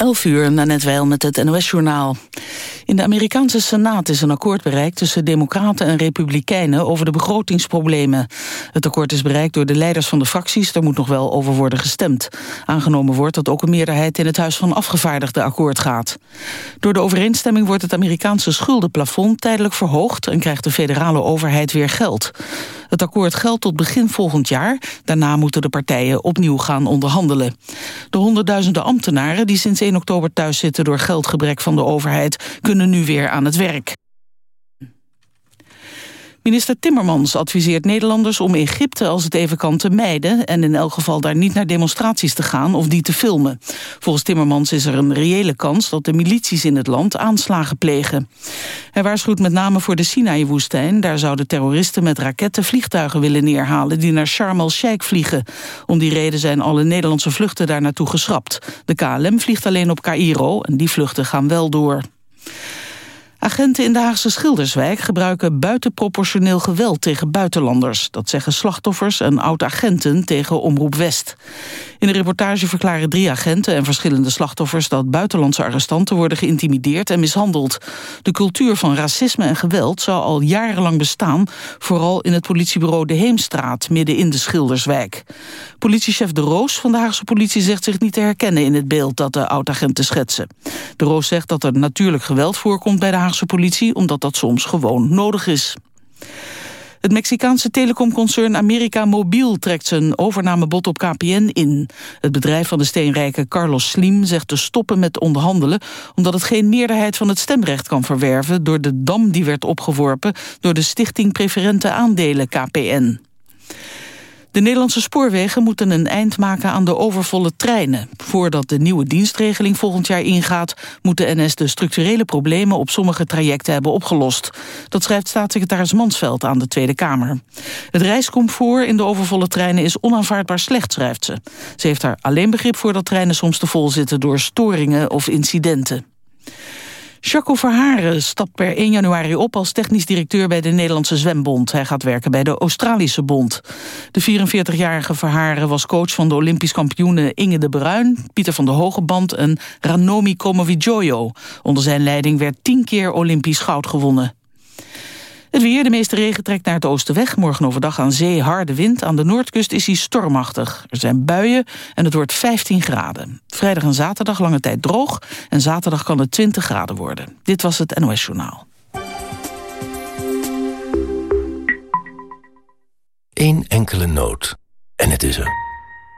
11 uur, net wel met het NOS-journaal. In de Amerikaanse Senaat is een akkoord bereikt tussen democraten en republikeinen over de begrotingsproblemen. Het akkoord is bereikt door de leiders van de fracties, daar moet nog wel over worden gestemd. Aangenomen wordt dat ook een meerderheid in het Huis van Afgevaardigden akkoord gaat. Door de overeenstemming wordt het Amerikaanse schuldenplafond tijdelijk verhoogd en krijgt de federale overheid weer geld. Het akkoord geldt tot begin volgend jaar. Daarna moeten de partijen opnieuw gaan onderhandelen. De honderdduizenden ambtenaren die sinds 1 oktober thuis zitten door geldgebrek van de overheid kunnen nu weer aan het werk. Minister Timmermans adviseert Nederlanders om Egypte als het even kan te mijden... en in elk geval daar niet naar demonstraties te gaan of die te filmen. Volgens Timmermans is er een reële kans dat de milities in het land aanslagen plegen. Hij waarschuwt met name voor de Sinaï-woestijn. Daar zouden terroristen met raketten vliegtuigen willen neerhalen... die naar Sharm el-Sheikh vliegen. Om die reden zijn alle Nederlandse vluchten daar naartoe geschrapt. De KLM vliegt alleen op Cairo en die vluchten gaan wel door. Agenten in de Haagse Schilderswijk gebruiken buitenproportioneel geweld tegen buitenlanders. Dat zeggen slachtoffers en oud-agenten tegen Omroep West. In de reportage verklaren drie agenten en verschillende slachtoffers... dat buitenlandse arrestanten worden geïntimideerd en mishandeld. De cultuur van racisme en geweld zou al jarenlang bestaan... vooral in het politiebureau De Heemstraat, midden in de Schilderswijk. Politiechef De Roos van de Haagse politie zegt zich niet te herkennen... in het beeld dat de oud-agenten schetsen. De Roos zegt dat er natuurlijk geweld voorkomt bij de Haagse politie... omdat dat soms gewoon nodig is. Het Mexicaanse telecomconcern America Mobiel trekt zijn overnamebod op KPN in. Het bedrijf van de steenrijke Carlos Slim zegt te stoppen met onderhandelen... omdat het geen meerderheid van het stemrecht kan verwerven... door de dam die werd opgeworpen door de Stichting Preferente Aandelen KPN. De Nederlandse spoorwegen moeten een eind maken aan de overvolle treinen. Voordat de nieuwe dienstregeling volgend jaar ingaat... moet de NS de structurele problemen op sommige trajecten hebben opgelost. Dat schrijft staatssecretaris Mansveld aan de Tweede Kamer. Het reiscomfort in de overvolle treinen is onaanvaardbaar slecht, schrijft ze. Ze heeft daar alleen begrip voor dat treinen soms te vol zitten... door storingen of incidenten. Jacco Verharen stapt per 1 januari op als technisch directeur bij de Nederlandse Zwembond. Hij gaat werken bij de Australische Bond. De 44-jarige Verharen was coach van de Olympisch kampioenen Inge de Bruin, Pieter van de Hogeband en Ranomi Kromowidjojo. Onder zijn leiding werd tien keer Olympisch goud gewonnen. Het weer, de meeste regen trekt naar het oosten weg. Morgen overdag aan zee harde wind. Aan de noordkust is hij stormachtig. Er zijn buien en het wordt 15 graden. Vrijdag en zaterdag lange tijd droog. En zaterdag kan het 20 graden worden. Dit was het NOS Journaal. Eén enkele noot. En het is er.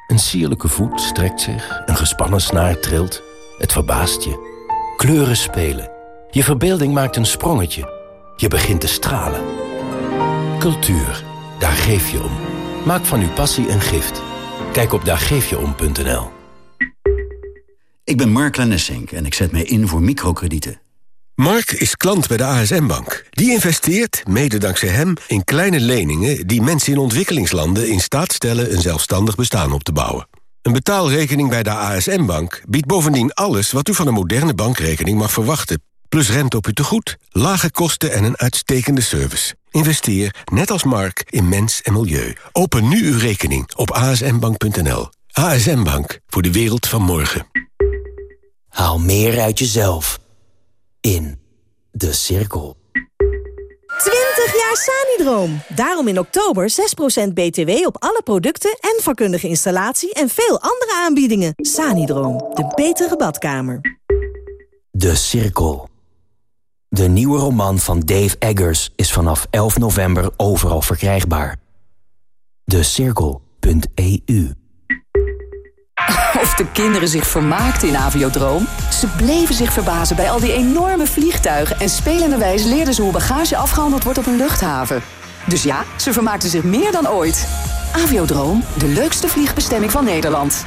Een sierlijke voet strekt zich. Een gespannen snaar trilt. Het verbaast je. Kleuren spelen. Je verbeelding maakt een sprongetje. Je begint te stralen. Cultuur, daar geef je om. Maak van uw passie een gift. Kijk op daargeefjeom.nl. Ik ben Mark Lennessink en ik zet mij in voor microkredieten. Mark is klant bij de ASM-bank. Die investeert, mede dankzij hem, in kleine leningen... die mensen in ontwikkelingslanden in staat stellen... een zelfstandig bestaan op te bouwen. Een betaalrekening bij de ASM-bank biedt bovendien alles... wat u van een moderne bankrekening mag verwachten plus rente op uw tegoed, lage kosten en een uitstekende service. Investeer, net als Mark, in mens en milieu. Open nu uw rekening op asmbank.nl. ASM Bank, voor de wereld van morgen. Haal meer uit jezelf. In De Cirkel. 20 jaar Sanidroom. Daarom in oktober 6% BTW op alle producten en vakkundige installatie en veel andere aanbiedingen. Sanidroom, de betere badkamer. De Cirkel. De nieuwe roman van Dave Eggers is vanaf 11 november overal verkrijgbaar. De Cirkel.eu Of de kinderen zich vermaakten in Aviodroom? Ze bleven zich verbazen bij al die enorme vliegtuigen... en spelenderwijs leerden ze hoe bagage afgehandeld wordt op een luchthaven. Dus ja, ze vermaakten zich meer dan ooit. Aviodroom, de leukste vliegbestemming van Nederland.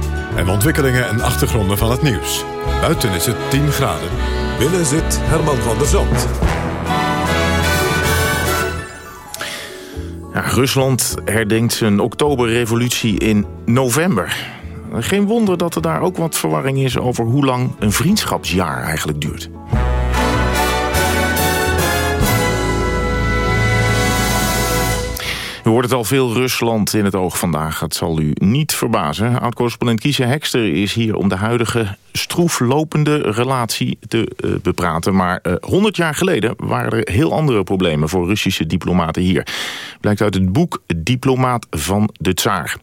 En ontwikkelingen en achtergronden van het nieuws. Buiten is het 10 graden. Binnen zit Herman van der Zand. Ja, Rusland herdenkt zijn oktoberrevolutie in november. Geen wonder dat er daar ook wat verwarring is over hoe lang een vriendschapsjaar eigenlijk duurt. U hoort het al veel Rusland in het oog vandaag. Het zal u niet verbazen. Oud-correspondent Kiesje Hekster is hier om de huidige stroeflopende relatie te uh, bepraten. Maar uh, eh, 100 jaar geleden waren er heel andere problemen voor Russische diplomaten hier. Blijkt uit het boek Diplomaat van de Tsaar.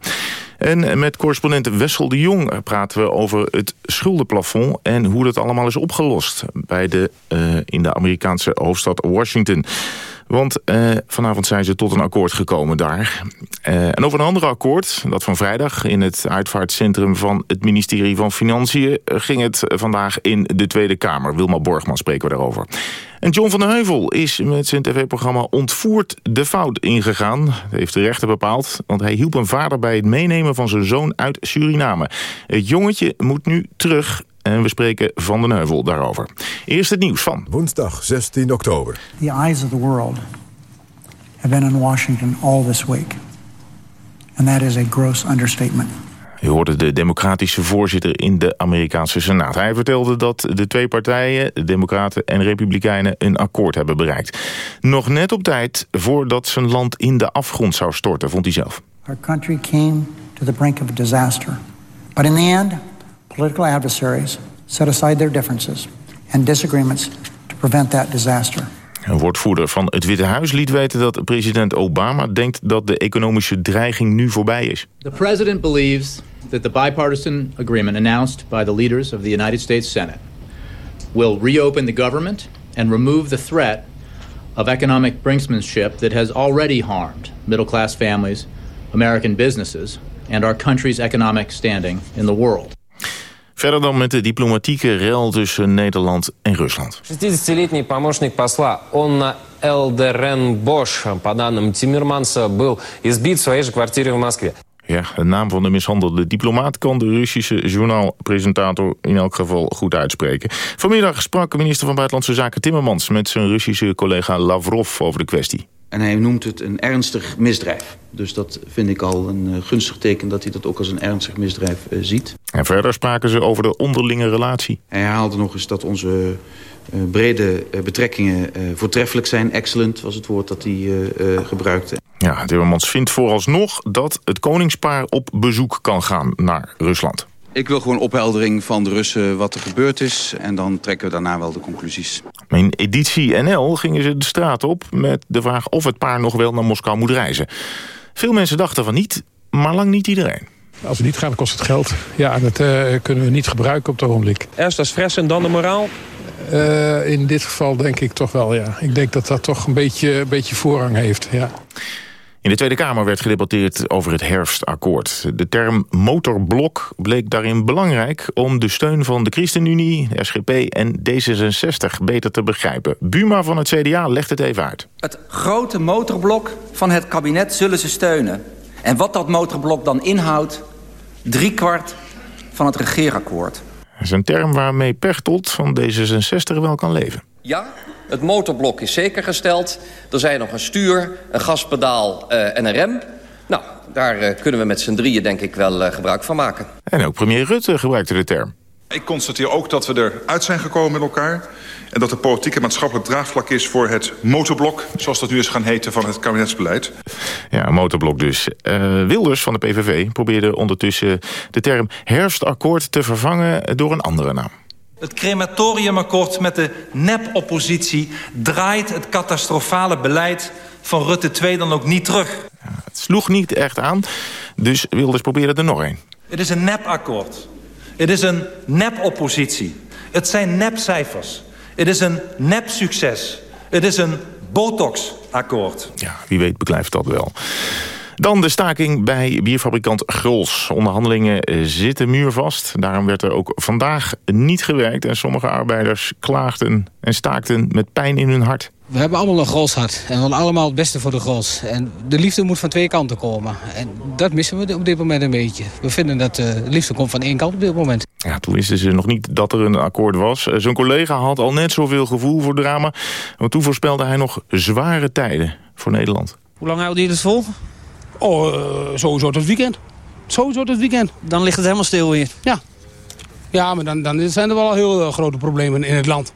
En met correspondent Wessel de Jong praten we over het schuldenplafond... en hoe dat allemaal is opgelost bij de, uh, in de Amerikaanse hoofdstad Washington. Want uh, vanavond zijn ze tot een akkoord gekomen daar. Uh, en over een ander akkoord, dat van vrijdag... in het uitvaartcentrum van het ministerie van Financiën... ging het vandaag in de Tweede Kamer. Wilma Borgman spreken we daarover. En John van den Heuvel is met zijn tv-programma Ontvoerd de fout ingegaan. Dat heeft de rechter bepaald, want hij hielp een vader bij het meenemen van zijn zoon uit Suriname. Het jongetje moet nu terug en we spreken Van den Heuvel daarover. Eerst het nieuws van... Woensdag 16 oktober. The eyes of the world have been in Washington all this week. And that is a gross understatement. U hoorde de democratische voorzitter in de Amerikaanse Senaat. Hij vertelde dat de twee partijen, de Democraten en Republikeinen, een akkoord hebben bereikt. Nog net op tijd voordat zijn land in de afgrond zou storten, vond hij zelf. Our country came to the brink of a disaster. But in the end, political adversaries set aside their differences and disagreements to prevent that disaster. Een woordvoerder van het Witte Huis liet weten dat president Obama denkt dat de economische dreiging nu voorbij is. The president believes that the bipartisan agreement announced by the leaders of the United States Senate will reopen the government and remove the threat of economic brinksmanship that has already harmed middle-class families, American businesses and our country's economic standing in the world. Verder dan met de diplomatieke rel tussen Nederland en Rusland. 60-летний помощник посла Онна Элдерен Бош, по данным Тиммерманса, был избит в своей же квартире в Москве. Ja, de naam van de mishandelde diplomaat kan de Russische journaalpresentator in elk geval goed uitspreken. Vanmiddag sprak minister van Buitenlandse Zaken Timmermans met zijn Russische collega Lavrov over de kwestie. En hij noemt het een ernstig misdrijf. Dus dat vind ik al een uh, gunstig teken dat hij dat ook als een ernstig misdrijf uh, ziet. En verder spraken ze over de onderlinge relatie. Hij herhaalde nog eens dat onze uh, brede betrekkingen voortreffelijk zijn. Excellent was het woord dat hij gebruikte. Ja, Timmermans vindt vooralsnog dat het koningspaar op bezoek kan gaan naar Rusland. Ik wil gewoon opheldering van de Russen wat er gebeurd is. En dan trekken we daarna wel de conclusies. In editie NL gingen ze de straat op met de vraag of het paar nog wel naar Moskou moet reizen. Veel mensen dachten van niet, maar lang niet iedereen. Als we niet gaan, kost het geld. Ja, dat uh, kunnen we niet gebruiken op het ogenblik. Eerst als fres en dan de moraal? Uh, in dit geval denk ik toch wel, ja. Ik denk dat dat toch een beetje, een beetje voorrang heeft, ja. In de Tweede Kamer werd gedebatteerd over het herfstakkoord. De term motorblok bleek daarin belangrijk... om de steun van de ChristenUnie, de SGP en D66 beter te begrijpen. Buma van het CDA legt het even uit. Het grote motorblok van het kabinet zullen ze steunen. En wat dat motorblok dan inhoudt... driekwart van het regeerakkoord. Dat is een term waarmee Pechtold van D66 wel kan leven. Ja, het motorblok is zeker gesteld. Er zijn nog een stuur, een gaspedaal uh, en een rem. Nou, daar uh, kunnen we met z'n drieën denk ik wel uh, gebruik van maken. En ook premier Rutte gebruikte de term. Ik constateer ook dat we eruit zijn gekomen met elkaar... en dat er politiek en maatschappelijk draagvlak is voor het motorblok... zoals dat nu is gaan heten van het kabinetsbeleid. Ja, motorblok dus. Uh, Wilders van de PVV probeerde ondertussen de term herfstakkoord te vervangen door een andere naam. Het crematoriumakkoord met de nep-oppositie draait het catastrofale beleid van Rutte 2 dan ook niet terug. Ja, het sloeg niet echt aan, dus Wilders probeerde er nog een. Het is een nep-akkoord. Het is een nep-oppositie. Het zijn nep-cijfers. Het is een nep-succes. Het is een botox-akkoord. Ja, wie weet beklijft dat wel. Dan de staking bij bierfabrikant Grols. Onderhandelingen eh, zitten muurvast. Daarom werd er ook vandaag niet gewerkt. En sommige arbeiders klaagden en staakten met pijn in hun hart. We hebben allemaal een grolshart en we willen allemaal het beste voor de grols. En de liefde moet van twee kanten komen. En dat missen we op dit moment een beetje. We vinden dat eh, de liefde komt van één kant op dit moment. Ja, toen wisten ze nog niet dat er een akkoord was. Eh, zijn collega had al net zoveel gevoel voor drama. Want toen voorspelde hij nog zware tijden voor Nederland. Hoe lang houden jullie het vol? Oh, uh, sowieso tot weekend. Sowieso tot weekend. Dan ligt het helemaal stil hier? Ja. Ja, maar dan, dan zijn er wel heel grote problemen in het land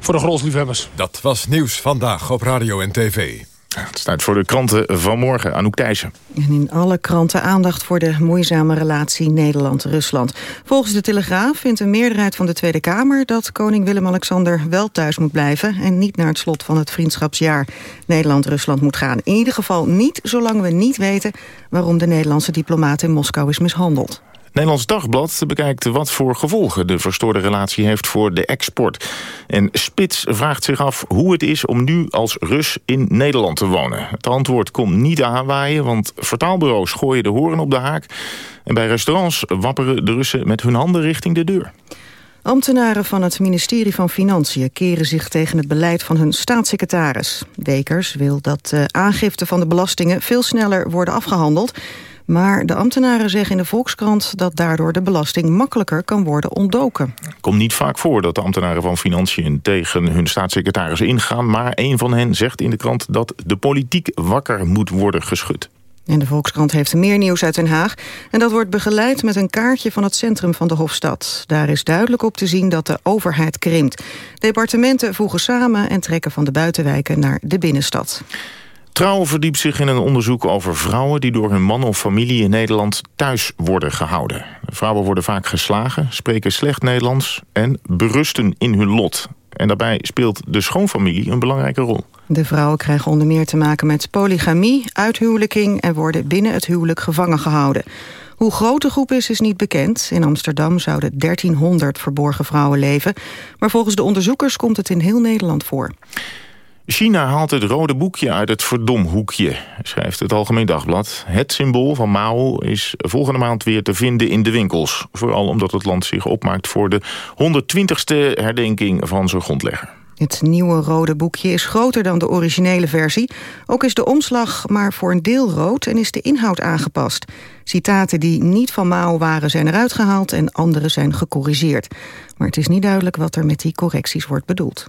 voor de grolsliefhebbers. Dat was Nieuws Vandaag op Radio en TV. Het staat voor de kranten van morgen, Anouk Thijssen. En in alle kranten aandacht voor de moeizame relatie Nederland-Rusland. Volgens de Telegraaf vindt een meerderheid van de Tweede Kamer... dat koning Willem-Alexander wel thuis moet blijven... en niet naar het slot van het vriendschapsjaar Nederland-Rusland moet gaan. In ieder geval niet zolang we niet weten... waarom de Nederlandse diplomaat in Moskou is mishandeld. Nederlands Dagblad bekijkt wat voor gevolgen de verstoorde relatie heeft voor de export. En Spits vraagt zich af hoe het is om nu als Rus in Nederland te wonen. Het antwoord komt niet aanwaaien, want vertaalbureaus gooien de horen op de haak. En bij restaurants wapperen de Russen met hun handen richting de deur. Ambtenaren van het ministerie van Financiën keren zich tegen het beleid van hun staatssecretaris. Wekers wil dat de aangifte van de belastingen veel sneller worden afgehandeld maar de ambtenaren zeggen in de Volkskrant dat daardoor de belasting makkelijker kan worden ontdoken. Het komt niet vaak voor dat de ambtenaren van Financiën tegen hun staatssecretaris ingaan. Maar een van hen zegt in de krant dat de politiek wakker moet worden geschud. En de Volkskrant heeft meer nieuws uit Den Haag. En dat wordt begeleid met een kaartje van het centrum van de Hofstad. Daar is duidelijk op te zien dat de overheid krimpt. Departementen voegen samen en trekken van de buitenwijken naar de binnenstad. Trouw verdiept zich in een onderzoek over vrouwen... die door hun man of familie in Nederland thuis worden gehouden. Vrouwen worden vaak geslagen, spreken slecht Nederlands... en berusten in hun lot. En daarbij speelt de schoonfamilie een belangrijke rol. De vrouwen krijgen onder meer te maken met polygamie, uithuwelijking... en worden binnen het huwelijk gevangen gehouden. Hoe groot de groep is, is niet bekend. In Amsterdam zouden 1300 verborgen vrouwen leven. Maar volgens de onderzoekers komt het in heel Nederland voor. China haalt het rode boekje uit het verdomhoekje, schrijft het Algemeen Dagblad. Het symbool van Mao is volgende maand weer te vinden in de winkels. Vooral omdat het land zich opmaakt voor de 120ste herdenking van zijn grondlegger. Het nieuwe rode boekje is groter dan de originele versie. Ook is de omslag maar voor een deel rood en is de inhoud aangepast. Citaten die niet van Mao waren zijn eruit gehaald en andere zijn gecorrigeerd. Maar het is niet duidelijk wat er met die correcties wordt bedoeld.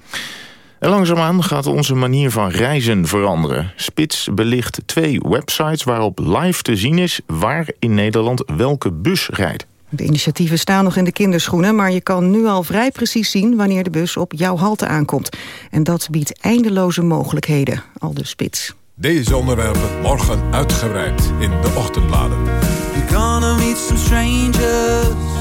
En langzaamaan gaat onze manier van reizen veranderen. Spits belicht twee websites waarop live te zien is... waar in Nederland welke bus rijdt. De initiatieven staan nog in de kinderschoenen... maar je kan nu al vrij precies zien wanneer de bus op jouw halte aankomt. En dat biedt eindeloze mogelijkheden, al de spits. Deze onderwerpen morgen uitgebreid in de ochtendbladen. You're gonna meet some strangers.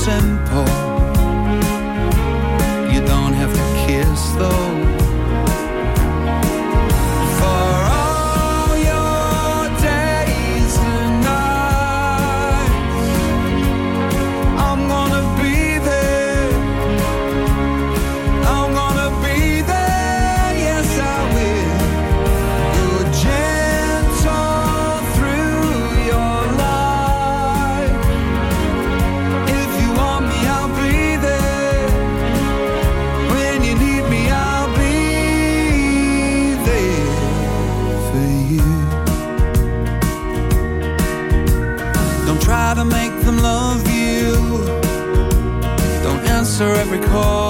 Listen recall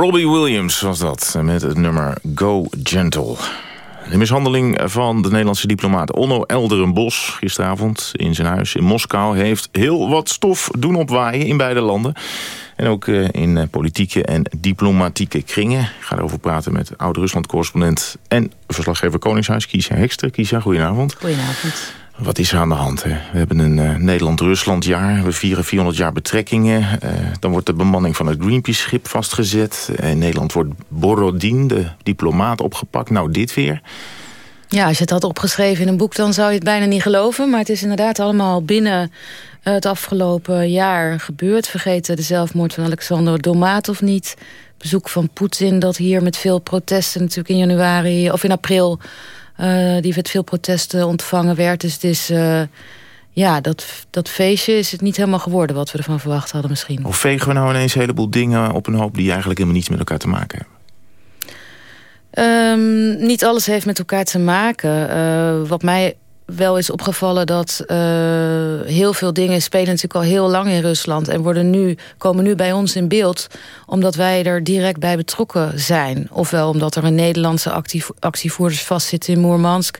Robbie Williams was dat, met het nummer Go Gentle. De mishandeling van de Nederlandse diplomaat Onno Elderenbos... gisteravond in zijn huis in Moskou... heeft heel wat stof doen opwaaien in beide landen. En ook eh, in eh, politieke en diplomatieke kringen. Ik ga erover praten met oud-Rusland-correspondent... en verslaggever Koningshuis, Kiesja Hekster. Kiesja, goedenavond. Goedenavond. Wat is er aan de hand? Hè? We hebben een uh, Nederland-Rusland jaar. We vieren 400 jaar betrekkingen. Uh, dan wordt de bemanning van het Greenpeace-schip vastgezet. In Nederland wordt Borodin, de diplomaat, opgepakt. Nou, dit weer. Ja, als je het had opgeschreven in een boek... dan zou je het bijna niet geloven. Maar het is inderdaad allemaal binnen het afgelopen jaar gebeurd. Vergeten de zelfmoord van Alexander Domatov niet. Bezoek van Poetin dat hier met veel protesten... natuurlijk in januari of in april die met veel protesten ontvangen werd. Dus het is, uh, ja, dat, dat feestje is het niet helemaal geworden wat we ervan verwacht hadden misschien. Of vegen we nou ineens een heleboel dingen op een hoop die eigenlijk helemaal niets met elkaar te maken hebben? Um, niet alles heeft met elkaar te maken. Uh, wat mij wel is opgevallen dat uh, heel veel dingen spelen natuurlijk al heel lang in Rusland... en worden nu, komen nu bij ons in beeld omdat wij er direct bij betrokken zijn. Ofwel omdat er een Nederlandse actievoerders vastzitten in Moermansk...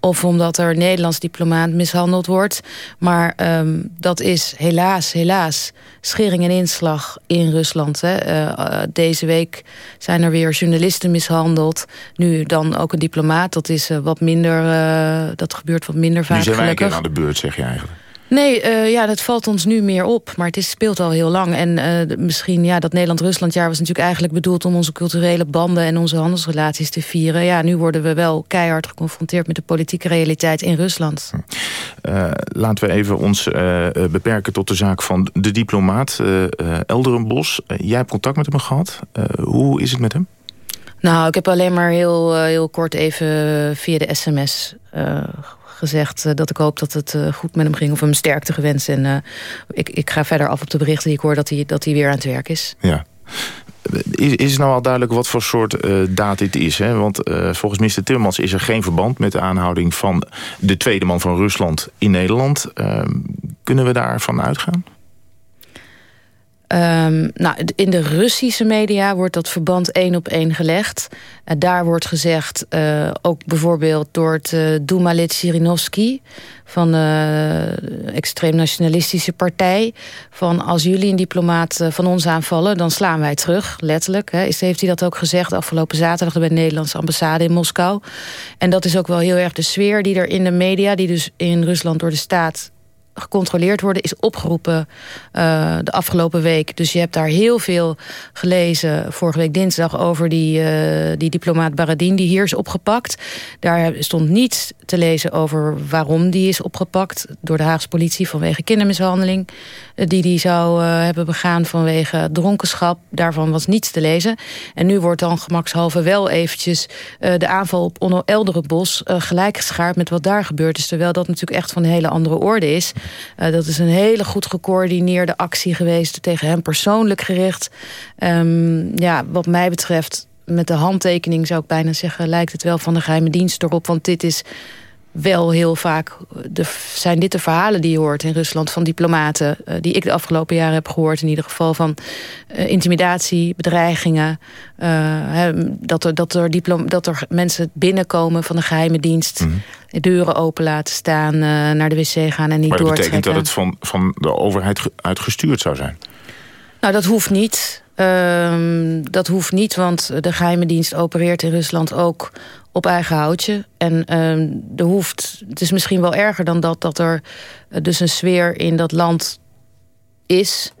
of omdat er een Nederlands diplomaat mishandeld wordt. Maar um, dat is helaas, helaas schering en inslag in Rusland. Hè. Uh, deze week zijn er weer journalisten mishandeld. Nu dan ook een diplomaat. Dat is uh, wat minder, uh, dat gebeurt wat minder vaak. Nu zijn wij een keer aan de beurt, zeg je eigenlijk. Nee, uh, ja, dat valt ons nu meer op. Maar het is, speelt al heel lang. En uh, misschien, ja, dat Nederland-Ruslandjaar was natuurlijk eigenlijk bedoeld... om onze culturele banden en onze handelsrelaties te vieren. Ja, nu worden we wel keihard geconfronteerd... met de politieke realiteit in Rusland. Uh, laten we even ons beperken tot de zaak van de diplomaat Elderenbos. jij hebt contact met hem gehad. hoe is het met hem? Nou, ik heb alleen maar heel, heel kort even via de sms gezegd uh, dat ik hoop dat het uh, goed met hem ging. Of hem sterkte gewenst. En uh, ik, ik ga verder af op de berichten die ik hoor dat hij, dat hij weer aan het werk is. Ja. Is, is nou al duidelijk wat voor soort daad dit is? Hè? Want volgens minister Timmermans is er geen verband... met de aanhouding van de tweede man van Rusland in Nederland. Ehm, kunnen we daarvan uitgaan? Um, nou, in de Russische media wordt dat verband één op één gelegd. Daar wordt gezegd, uh, ook bijvoorbeeld door het uh, Dumalit Sirinovsky... van de extreem nationalistische partij... van als jullie een diplomaat van ons aanvallen, dan slaan wij terug, letterlijk. Hè. Is, heeft hij dat ook gezegd afgelopen zaterdag... bij de Nederlandse ambassade in Moskou. En dat is ook wel heel erg de sfeer die er in de media... die dus in Rusland door de staat gecontroleerd worden is opgeroepen uh, de afgelopen week. Dus je hebt daar heel veel gelezen vorige week dinsdag over die, uh, die diplomaat Baradin die hier is opgepakt. Daar stond niets te lezen over waarom die is opgepakt door de Haagse politie vanwege kindermishandeling. Uh, die die zou hebben begaan vanwege dronkenschap. Daarvan was niets te lezen. En nu wordt dan gemakshalve wel eventjes de aanval op Onno Elderenbos gelijk geschaard met wat daar gebeurd is. Terwijl dat natuurlijk echt van een hele andere orde is. Uh, dat is een hele goed gecoördineerde actie geweest. Tegen hem persoonlijk gericht. Um, ja, wat mij betreft met de handtekening zou ik bijna zeggen... lijkt het wel van de geheime dienst erop. Want dit is wel heel vaak de, zijn dit de verhalen die je hoort in Rusland van diplomaten uh, die ik de afgelopen jaren heb gehoord in ieder geval van uh, intimidatie, bedreigingen, uh, hè, dat, er, dat, er diplom dat er mensen binnenkomen van de geheime dienst, mm. deuren open laten staan, naar de wc gaan en niet maar dat betekent dat het van, van de overheid uitgestuurd zou zijn? Nou, dat hoeft niet. Uh, dat hoeft niet, want de geheime dienst opereert in Rusland ook op eigen houtje. En er hoeft, het is misschien wel erger dan dat, dat er dus een sfeer in dat land is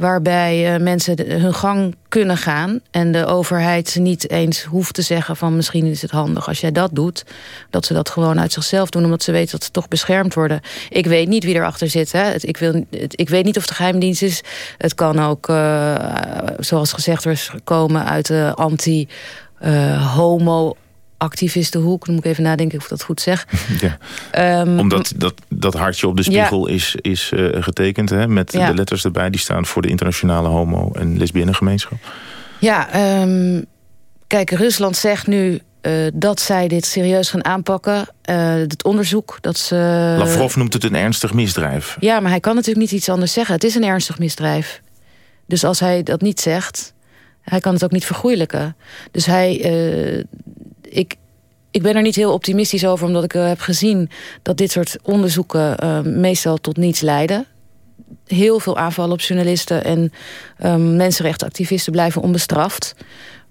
waarbij uh, mensen hun gang kunnen gaan... en de overheid niet eens hoeft te zeggen van... misschien is het handig als jij dat doet. Dat ze dat gewoon uit zichzelf doen... omdat ze weten dat ze toch beschermd worden. Ik weet niet wie erachter zit. Hè. Ik, wil, ik weet niet of het geheimdienst is. Het kan ook, uh, zoals gezegd wordt, komen uit de anti-homo... activistenhoek. Dan moet ik even nadenken of ik dat goed zeg. Ja. Um, Omdat dat, dat hartje op de spiegel ja. is, is uh, getekend. Hè, met ja. de letters erbij. Die staan voor de internationale homo- en lesbienne gemeenschap. Ja, um, kijk, Rusland zegt nu uh, dat zij dit serieus gaan aanpakken. Uh, het onderzoek dat ze... Lavrov noemt het een ernstig misdrijf. Ja, maar hij kan natuurlijk niet iets anders zeggen. Het is een ernstig misdrijf. Dus als hij dat niet zegt... hij kan het ook niet vergoeilijken. Dus hij... Ik, ik ben er niet heel optimistisch over... omdat ik uh, heb gezien dat dit soort onderzoeken... Uh, meestal tot niets leiden. Heel veel aanvallen op journalisten... en um, mensenrechtenactivisten blijven onbestraft.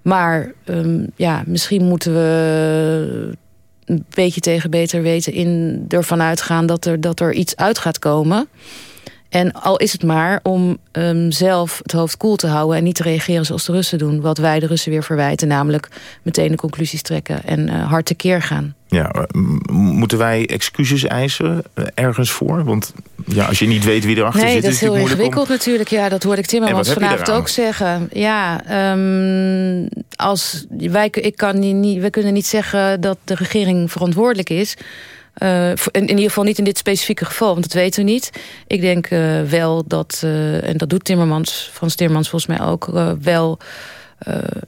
Maar um, ja, misschien moeten we een beetje tegen beter weten... In, ervan uitgaan dat er, dat er iets uit gaat komen... En al is het maar om um, zelf het hoofd koel te houden... en niet te reageren zoals de Russen doen. Wat wij de Russen weer verwijten. Namelijk meteen de conclusies trekken en uh, hard tekeer gaan. Ja, moeten wij excuses eisen uh, ergens voor? Want ja, als je niet weet wie erachter nee, zit... Nee, dat is heel ingewikkeld om... natuurlijk. Ja, dat hoorde ik Timmermans vanavond ook zeggen. Ja, um, als wij, ik kan niet, we kunnen niet zeggen dat de regering verantwoordelijk is... Uh, in, ieder geval niet in dit specifieke geval, want dat weten we niet. Ik denk uh, wel dat, uh, en dat doet Timmermans, Frans Timmermans volgens mij ook... wel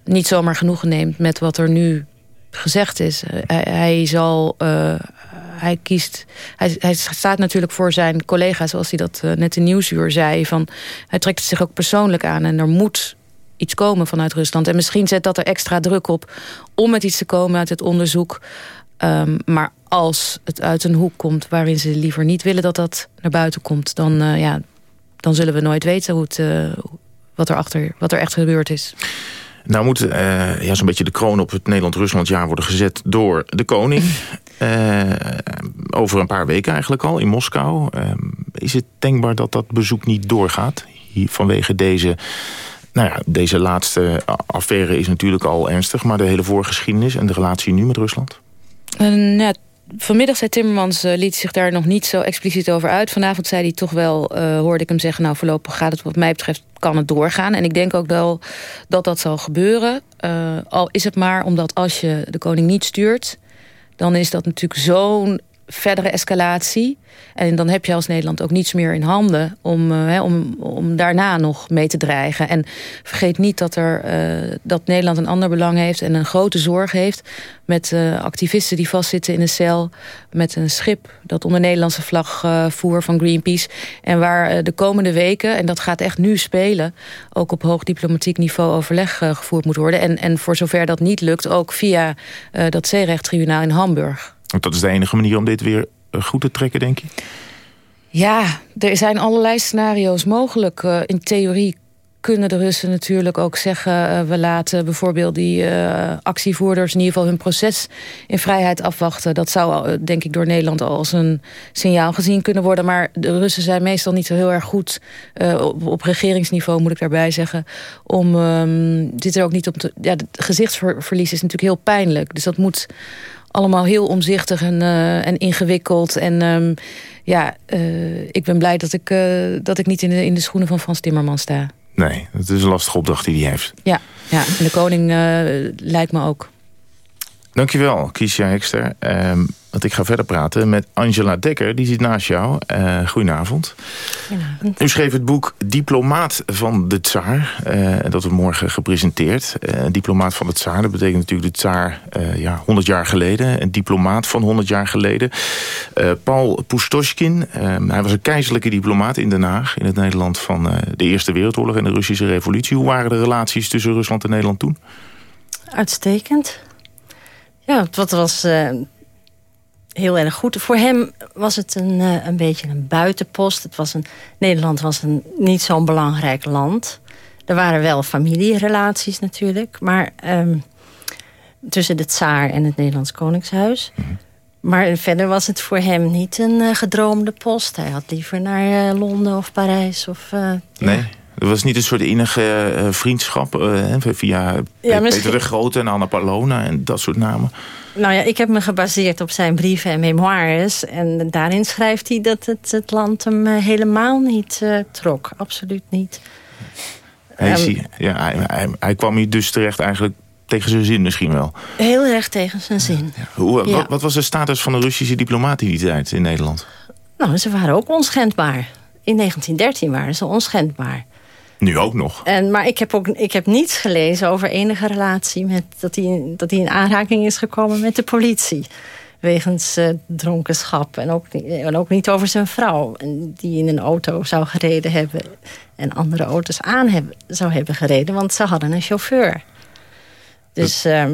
niet zomaar genoegen neemt met wat er nu gezegd is. Hij, zal... hij kiest... Hij, hij, staat natuurlijk voor zijn collega, zoals hij dat net in Nieuwsuur zei. Van, hij trekt het zich ook persoonlijk aan en er moet iets komen vanuit Rusland. En misschien zet dat er extra druk op om met iets te komen uit het onderzoek... Um, maar als het uit een hoek komt waarin ze liever niet willen dat dat naar buiten komt... dan, uh, ja, dan zullen we nooit weten hoe het, uh, wat, er achter, wat er echt gebeurd is. Nou moet uh, ja, zo'n beetje de kroon op het Nederland-Rusland-jaar worden gezet door de koning. over een paar weken eigenlijk al in Moskou. is het denkbaar dat dat bezoek niet doorgaat? Hier, vanwege deze nou ja, deze laatste affaire is natuurlijk al ernstig... maar de hele voorgeschiedenis en de relatie nu met Rusland? Uh, vanmiddag zei Timmermans, uh, liet zich daar nog niet zo expliciet over uit. Vanavond zei hij toch wel, uh, hoorde ik hem zeggen... nou, voorlopig gaat het wat mij betreft, kan het doorgaan. En ik denk ook wel dat dat zal gebeuren. Uh, al is het maar omdat als je de koning niet stuurt... dan is dat natuurlijk zo'n verdere escalatie. En dan heb je als Nederland ook niets meer in handen... om, hè, om, om daarna nog mee te dreigen. En vergeet niet dat, er, uh, dat Nederland een ander belang heeft... en een grote zorg heeft met uh, activisten die vastzitten in een cel... met een schip dat onder Nederlandse vlag voer van Greenpeace... en waar de komende weken, en dat gaat echt nu spelen... ook op hoog diplomatiek niveau overleg gevoerd moet worden. En, en voor zover dat niet lukt, ook via dat zeerechttribunaal in Hamburg. Want dat is de enige manier om dit weer goed te trekken, denk je? Ja, er zijn allerlei scenario's mogelijk. Uh, in theorie kunnen de Russen natuurlijk ook zeggen... Uh, we laten bijvoorbeeld die actievoerders in ieder geval hun proces in vrijheid afwachten. Dat zou denk ik door Nederland al als een signaal gezien kunnen worden. Maar de Russen zijn meestal niet zo heel erg goed, op, op, regeringsniveau moet ik daarbij zeggen... om um, dit er ook niet op te... Ja, het gezichtsverlies is natuurlijk heel pijnlijk. Dus dat moet allemaal heel omzichtig en, uh, en ingewikkeld. En um, ja, uh, ik ben blij dat ik, uh, dat ik niet in de, in de schoenen van Frans Timmerman sta. Nee, het is een lastige opdracht die hij heeft. Ja, ja en de koning lijkt me ook. Dankjewel, Kiesja Hekster. Um, want ik ga verder praten met Angela Dekker, die zit naast jou. Uh, goedenavond. Goedenavond. U schreef het boek Diplomaat van de Tsaar. Uh, dat wordt morgen gepresenteerd. Uh, diplomaat van de Tsaar, dat betekent natuurlijk de Tsaar ja, 100 jaar geleden. Een diplomaat van 100 jaar geleden. Paul Pustoshkin, hij was een keizerlijke diplomaat in Den Haag... in het Nederland van de Eerste Wereldoorlog en de Russische revolutie. Hoe waren de relaties tussen Rusland en Nederland toen? Uitstekend. Ja, het was uh, heel erg goed. Voor hem was het een, uh, een beetje een buitenpost. Het was een, Nederland was een niet zo'n belangrijk land. Er waren wel familierelaties natuurlijk. Maar um, tussen de tsaar en het Nederlands Koningshuis. Maar verder was het voor hem niet een uh, gedroomde post. Hij had liever naar Londen of Parijs. Of, nee? Er was niet een soort innige uh, vriendschap uh, via ja, Peter de Grote en Anna Palona en dat soort namen? Nou ja, ik heb me gebaseerd op zijn brieven en memoires. En daarin schrijft hij dat het, het land hem uh, helemaal niet trok. Absoluut niet. Hij, um, ja, hij, hij, hij, kwam hier dus terecht eigenlijk tegen zijn zin misschien wel. Heel erg tegen zijn zin. Ja. Hoe, ja. wat, wat, was de status van de Russische diplomaten die tijd in Nederland? Nou, ze waren ook onschendbaar. In 1913 waren ze onschendbaar. Nu ook nog. En, maar ik heb, ook, ik heb niets gelezen over enige relatie... Met, dat, hij, dat hij in aanraking is gekomen met de politie. Wegens uh, dronkenschap. En ook, en ook niet over zijn vrouw. Die in een auto zou gereden hebben. En andere auto's aan hebben, zou hebben gereden. Want ze hadden een chauffeur. Dus... Uh,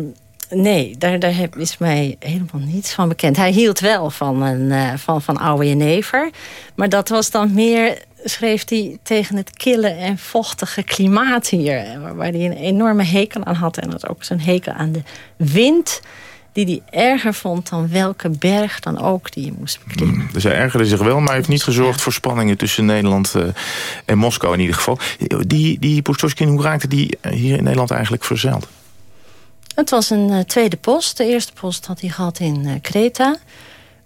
Nee, daar, daar heb, is mij helemaal niets van bekend. Hij hield wel van, een, uh, van, van oude jenever. Maar dat was dan meer schreef hij tegen het kille en vochtige klimaat hier. Waar hij een enorme hekel aan had. En dat ook zo'n hekel aan de wind die hij erger vond dan welke berg dan ook die je moest beklimmen. Hmm, dus hij ergerde zich wel, maar heeft niet gezorgd voor spanningen tussen Nederland uh, en Moskou in ieder geval. Die, die Postoskin, hoe raakte die hier in Nederland eigenlijk verzeild? Het was een uh, tweede post. De eerste post had hij gehad in uh, Kreta.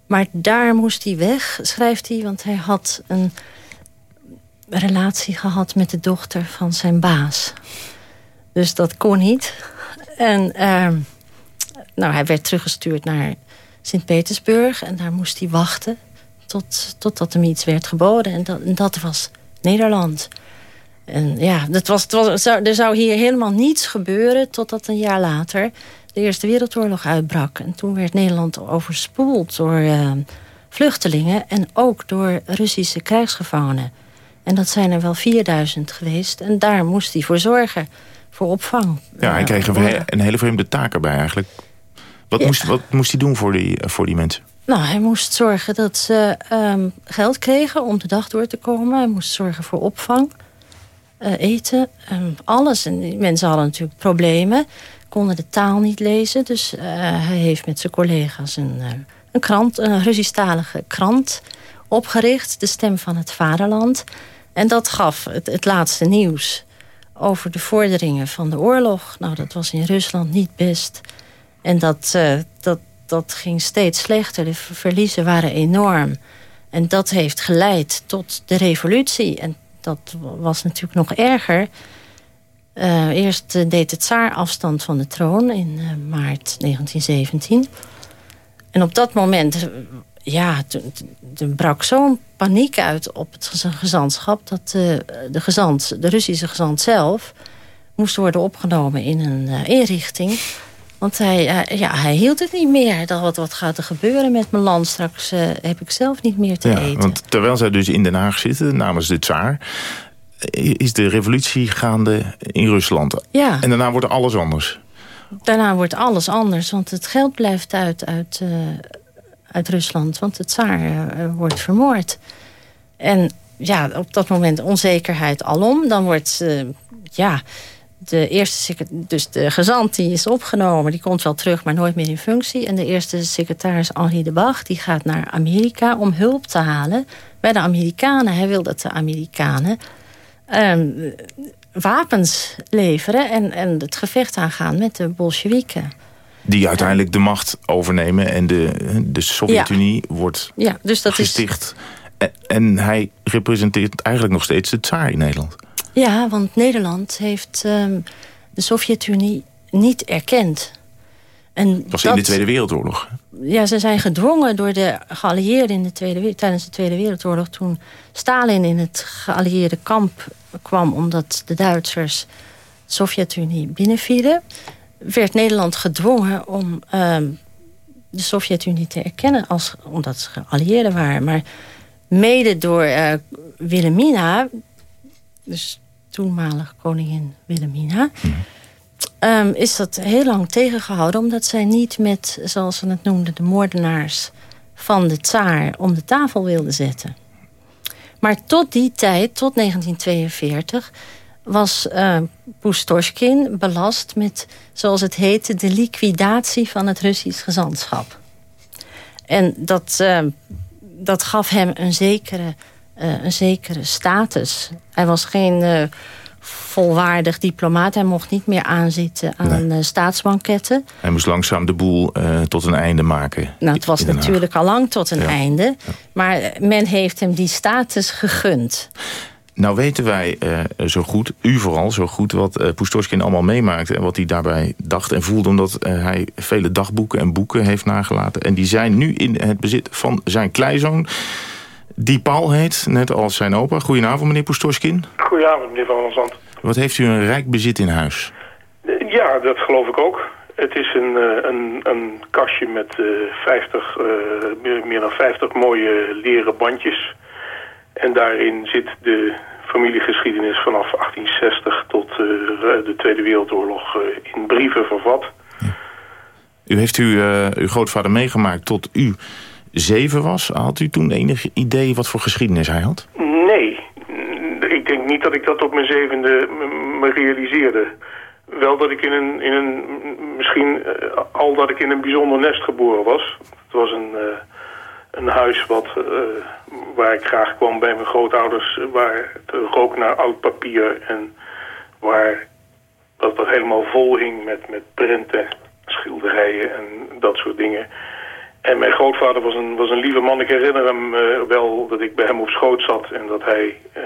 Maar daar moest hij weg, schrijft hij, want hij had een relatie gehad met de dochter van zijn baas. Dus dat kon niet. En uh, nou, hij werd teruggestuurd naar Sint-Petersburg. En daar moest hij wachten tot, totdat hem iets werd geboden. En dat, dat was Nederland. En ja, dat was, er zou hier helemaal niets gebeuren... totdat een jaar later de Eerste Wereldoorlog uitbrak. En toen werd Nederland overspoeld door uh, vluchtelingen... en ook door Russische krijgsgevangenen. En dat zijn er wel 4000 geweest. En daar moest hij voor zorgen, voor opvang. Ja, hij kreeg een, een hele vreemde taak erbij eigenlijk. Wat, moest, wat moest hij doen voor die, voor die mensen? Nou, hij moest zorgen dat ze um, geld kregen om de dag door te komen. Hij moest zorgen voor opvang, uh, eten, um, alles. En die mensen hadden natuurlijk problemen, konden de taal niet lezen. Dus uh, hij heeft met zijn collega's een, uh, een krant, een Russisch-talige krant opgericht. De Stem van het Vaderland. En dat gaf het, het laatste nieuws over de vorderingen van de oorlog. Nou, dat was in Rusland niet best. En dat, uh, dat, dat ging steeds slechter. De verliezen waren enorm. En dat heeft geleid tot de revolutie. En dat was natuurlijk nog erger. Uh, eerst uh, deed het tsaar afstand van de troon in maart 1917. En op dat moment ja, er brak zo'n paniek uit op het gezantschap... dat de, de, gezant, de Russische gezant zelf moest worden opgenomen in een uh, inrichting. Want hij, ja, hij hield het niet meer. Dat, wat, wat gaat er gebeuren met mijn land? Straks uh, heb ik zelf niet meer te ja, eten. Want terwijl zij dus in Den Haag zitten, namens de tsaar... is de revolutie gaande in Rusland. Ja. En daarna wordt alles anders. Daarna wordt alles anders, want het geld blijft uit... uit uit Rusland. Want het tsaar uh, wordt vermoord. En ja, op dat moment onzekerheid alom. Dan wordt, uh, ja, de eerste dus de gezant die is opgenomen, die komt wel terug, maar nooit meer in functie. En de eerste secretaris Henri de Bach, die gaat naar Amerika om hulp te halen bij de Amerikanen. Hij wil dat de Amerikanen um, wapens leveren en, en het gevecht aangaan met de Bolsjewieken. Die uiteindelijk de macht overnemen en de, de Sovjet-Unie wordt ja, dus dat gesticht. Is... En hij representeert eigenlijk nog steeds de tsaar in Nederland. Ja, want Nederland heeft um, de Sovjet-Unie niet erkend. En dat was in de Tweede Wereldoorlog. Ja, ze zijn gedwongen door de geallieerden in de Tweede, tijdens de Tweede Wereldoorlog... toen Stalin in het geallieerde kamp kwam... omdat de Duitsers de Sovjet-Unie binnenvielen... werd Nederland gedwongen om ehm, de Sovjet-Unie te erkennen... Als, omdat ze geallieerden waren. Maar mede door uh, Wilhelmina... dus toenmalige koningin Wilhelmina... Ehm, is dat heel lang tegengehouden... omdat zij niet met, zoals ze het noemden... de moordenaars van de tsaar om de tafel wilde zetten. Maar tot die tijd, tot 1942... was uh, belast met, zoals het heette... de liquidatie van het Russisch gezantschap. En dat, uh, dat gaf hem een zekere, uh, een zekere status. Hij was geen volwaardig diplomaat. Hij mocht niet meer aanzitten aan nee. staatsbanketten. Hij moest langzaam de boel uh, tot een einde maken. Nou, het was natuurlijk al lang tot een ja. einde. Ja. Maar men heeft hem die status gegund. Nou weten wij uh, zo goed, u vooral zo goed... wat uh, Pustorskin allemaal meemaakte en wat hij daarbij dacht en voelde... omdat uh, hij vele dagboeken en boeken heeft nagelaten. En die zijn nu in het bezit van zijn kleizoon... Die Paul heet, net als zijn opa. Goedenavond, meneer Pustorskin. Goedenavond, meneer Van der Zand. Wat heeft u een rijk bezit in huis? Ja, dat geloof ik ook. Het is een, een, een kastje met uh, 50, uh, meer, meer dan 50 mooie leren bandjes. En daarin zit de familiegeschiedenis vanaf 1860 tot uh, de Tweede Wereldoorlog in brieven vervat. U heeft u, uw grootvader meegemaakt tot u zeven was. Had u toen enig idee wat voor geschiedenis hij had? Nee. Ik denk niet dat ik dat op mijn zevende me realiseerde. Wel dat ik in een, in een misschien al dat ik in een bijzonder nest geboren was. Het was een, een huis wat, uh, waar ik graag kwam bij mijn grootouders. Waar het rook naar oud papier en waar dat er helemaal vol hing met, met prenten, schilderijen en dat soort dingen. En mijn grootvader was een, was een lieve man. Ik herinner hem uh, wel dat ik bij hem op schoot zat en dat hij uh,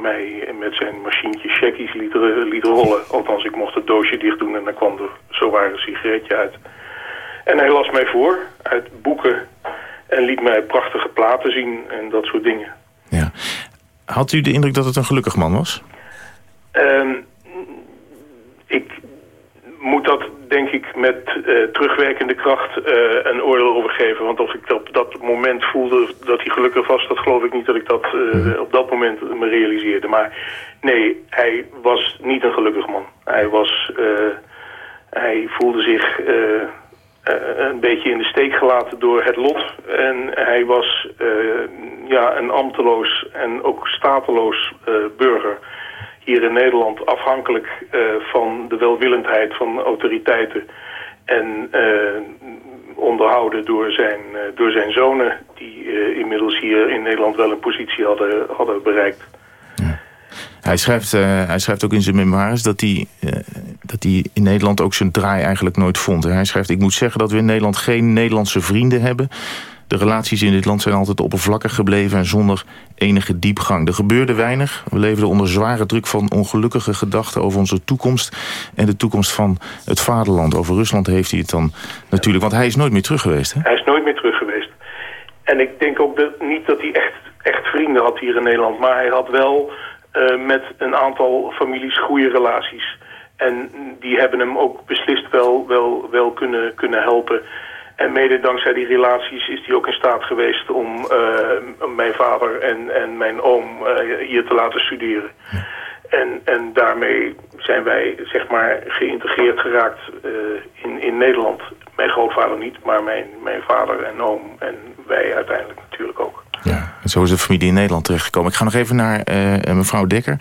mij met zijn machientje checkies liet, liet rollen. Althans, ik mocht het doosje dicht doen en dan kwam er zowaar een sigaretje uit. En hij las mij voor uit boeken en liet mij prachtige platen zien en dat soort dingen. Ja. Had u de indruk dat het een gelukkig man was? Uh, ik moet dat, denk ik, met uh, terugwerkende kracht uh, een oordeel over geven. Want of ik op dat moment voelde dat hij gelukkig was... dat geloof ik niet dat ik dat uh, op dat moment me realiseerde. Maar nee, hij was niet een gelukkig man. Hij, was, hij voelde zich een beetje in de steek gelaten door het lot. En hij was ja, een ambteloos en ook stateloos burger hier in Nederland afhankelijk van de welwillendheid van autoriteiten en onderhouden door zijn, door zijn zonen die inmiddels hier in Nederland wel een positie hadden, hadden bereikt. Hij, schrijft, hij schrijft ook in zijn memoires dat hij, dat hij in Nederland ook zijn draai eigenlijk nooit vond. Hij schrijft, ik moet zeggen dat we in Nederland geen Nederlandse vrienden hebben de relaties in dit land zijn altijd oppervlakkig gebleven en zonder enige diepgang. Er gebeurde weinig. We leefden onder zware druk van ongelukkige gedachten over onze toekomst en de toekomst van het vaderland. Over Rusland heeft hij het dan natuurlijk, want hij is nooit meer terug geweest. Hè? Hij is nooit meer terug geweest. En ik denk ook niet dat hij echt, echt vrienden had hier in Nederland, maar hij had wel met een aantal families goede relaties. En die hebben hem ook beslist wel, wel, wel kunnen, kunnen helpen. En mede dankzij die relaties is hij ook in staat geweest om uh, mijn vader en, en mijn oom uh, hier te laten studeren. En, en daarmee zijn wij zeg maar geïntegreerd geraakt in, in Nederland. Mijn grootvader niet, maar mijn, mijn vader en oom en wij uiteindelijk natuurlijk ook. Ja, zo is de familie in Nederland terechtgekomen. Ik ga nog even naar uh, mevrouw Dekker.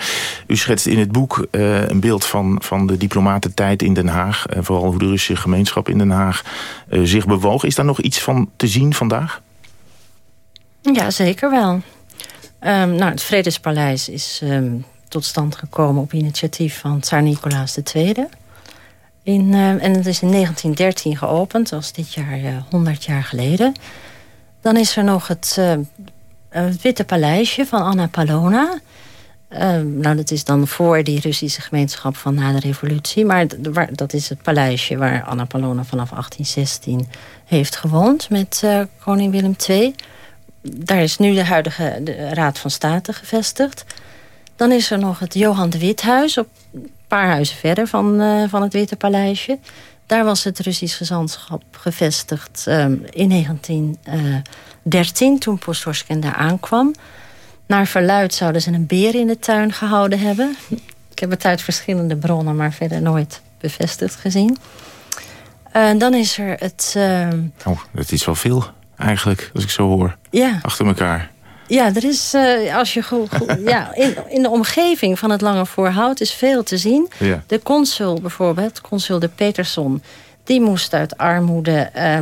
U schetst in het boek uh, een beeld van, van de diplomatentijd in Den Haag. Vooral hoe de Russische gemeenschap in Den Haag zich bewoog. Is daar nog iets van te zien vandaag? Ja, zeker wel. Um, nou, het Vredespaleis is um, tot stand gekomen op initiatief van Tsar Nicolaas II. In, en het is in 1913 geopend, dat dit jaar 100 jaar geleden. Dan is er nog het, uh, het Witte Paleisje van Anna Palona. Ehm, nou, dat is dan voor die Russische gemeenschap van na de revolutie. Maar dat is het paleisje waar Anna Palona vanaf 1816 heeft gewoond met uh, koning Willem II. Daar is nu de huidige Raad van State gevestigd. Dan is er nog het Johan de Withuis, op een paar huizen verder van, uh, van het Witte Paleisje. Daar was het Russisch gezantschap gevestigd um, in 1913, uh, toen Postorskijn daar aankwam. Naar verluid zouden ze een beer in de tuin gehouden hebben. Ik heb het uit verschillende bronnen, maar verder nooit bevestigd gezien. Uh, dan is er het... Uh... Oh, dat is wel veel eigenlijk, als ik zo hoor. Ja. Achter elkaar. Ja, er is, uh, als je goed, goed ja, in, in de omgeving van het Lange Voorhout is veel te zien. Ja. De consul bijvoorbeeld, consul de Peterson die moest uit armoede uh,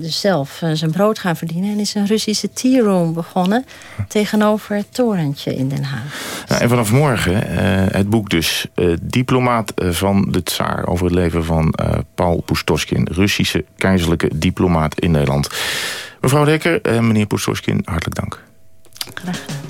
zelf uh, zijn brood gaan verdienen... en is een Russische tea room begonnen tegenover het torentje in Den Haag. Nou, en vanaf morgen het boek dus Diplomaat van de Tsaar... over het leven van Paul Pustoskin, Russische keizerlijke diplomaat in Nederland. Mevrouw Dekker, meneer Pustoskin, hartelijk dank. Graag gedaan.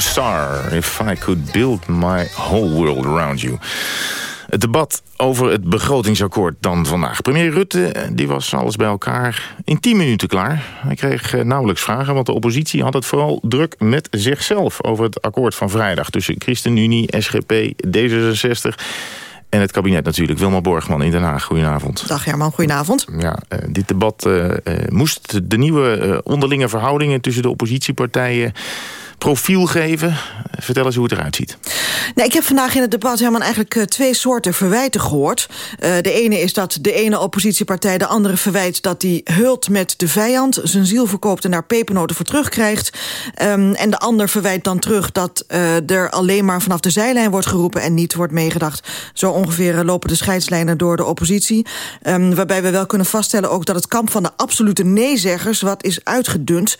Broussard, If I Could Build My Whole World Around You. Het debat over het begrotingsakkoord dan vandaag. Premier Rutte eh, die was alles bij elkaar in 10 minuten klaar. Hij kreeg eh, nauwelijks vragen, want de oppositie had het vooral druk met zichzelf... over het akkoord van vrijdag tussen ChristenUnie, SGP, D66 en het kabinet natuurlijk. Wilma Borgman in Den Haag, goedenavond. Dag Herman, goedenavond. Ja, uh, dit debat uh, uh, moest de nieuwe onderlinge verhoudingen... tussen de oppositiepartijen profiel geven. Vertel eens hoe het eruit ziet. Nee, ik heb vandaag in het debat helemaal eigenlijk uh, twee soorten verwijten gehoord. Uh, de ene is dat de ene oppositiepartij de andere verwijt... dat hij hult met de vijand, zijn ziel verkoopt en daar pepernoten voor terugkrijgt. Um, en de ander verwijt dan terug dat uh, er alleen maar vanaf de zijlijn wordt geroepen... en niet wordt meegedacht. Zo ongeveer lopen de scheidslijnen door de oppositie. Um, waarbij we wel kunnen vaststellen ook dat het kamp van de absolute neezeggers... wat is uitgedund.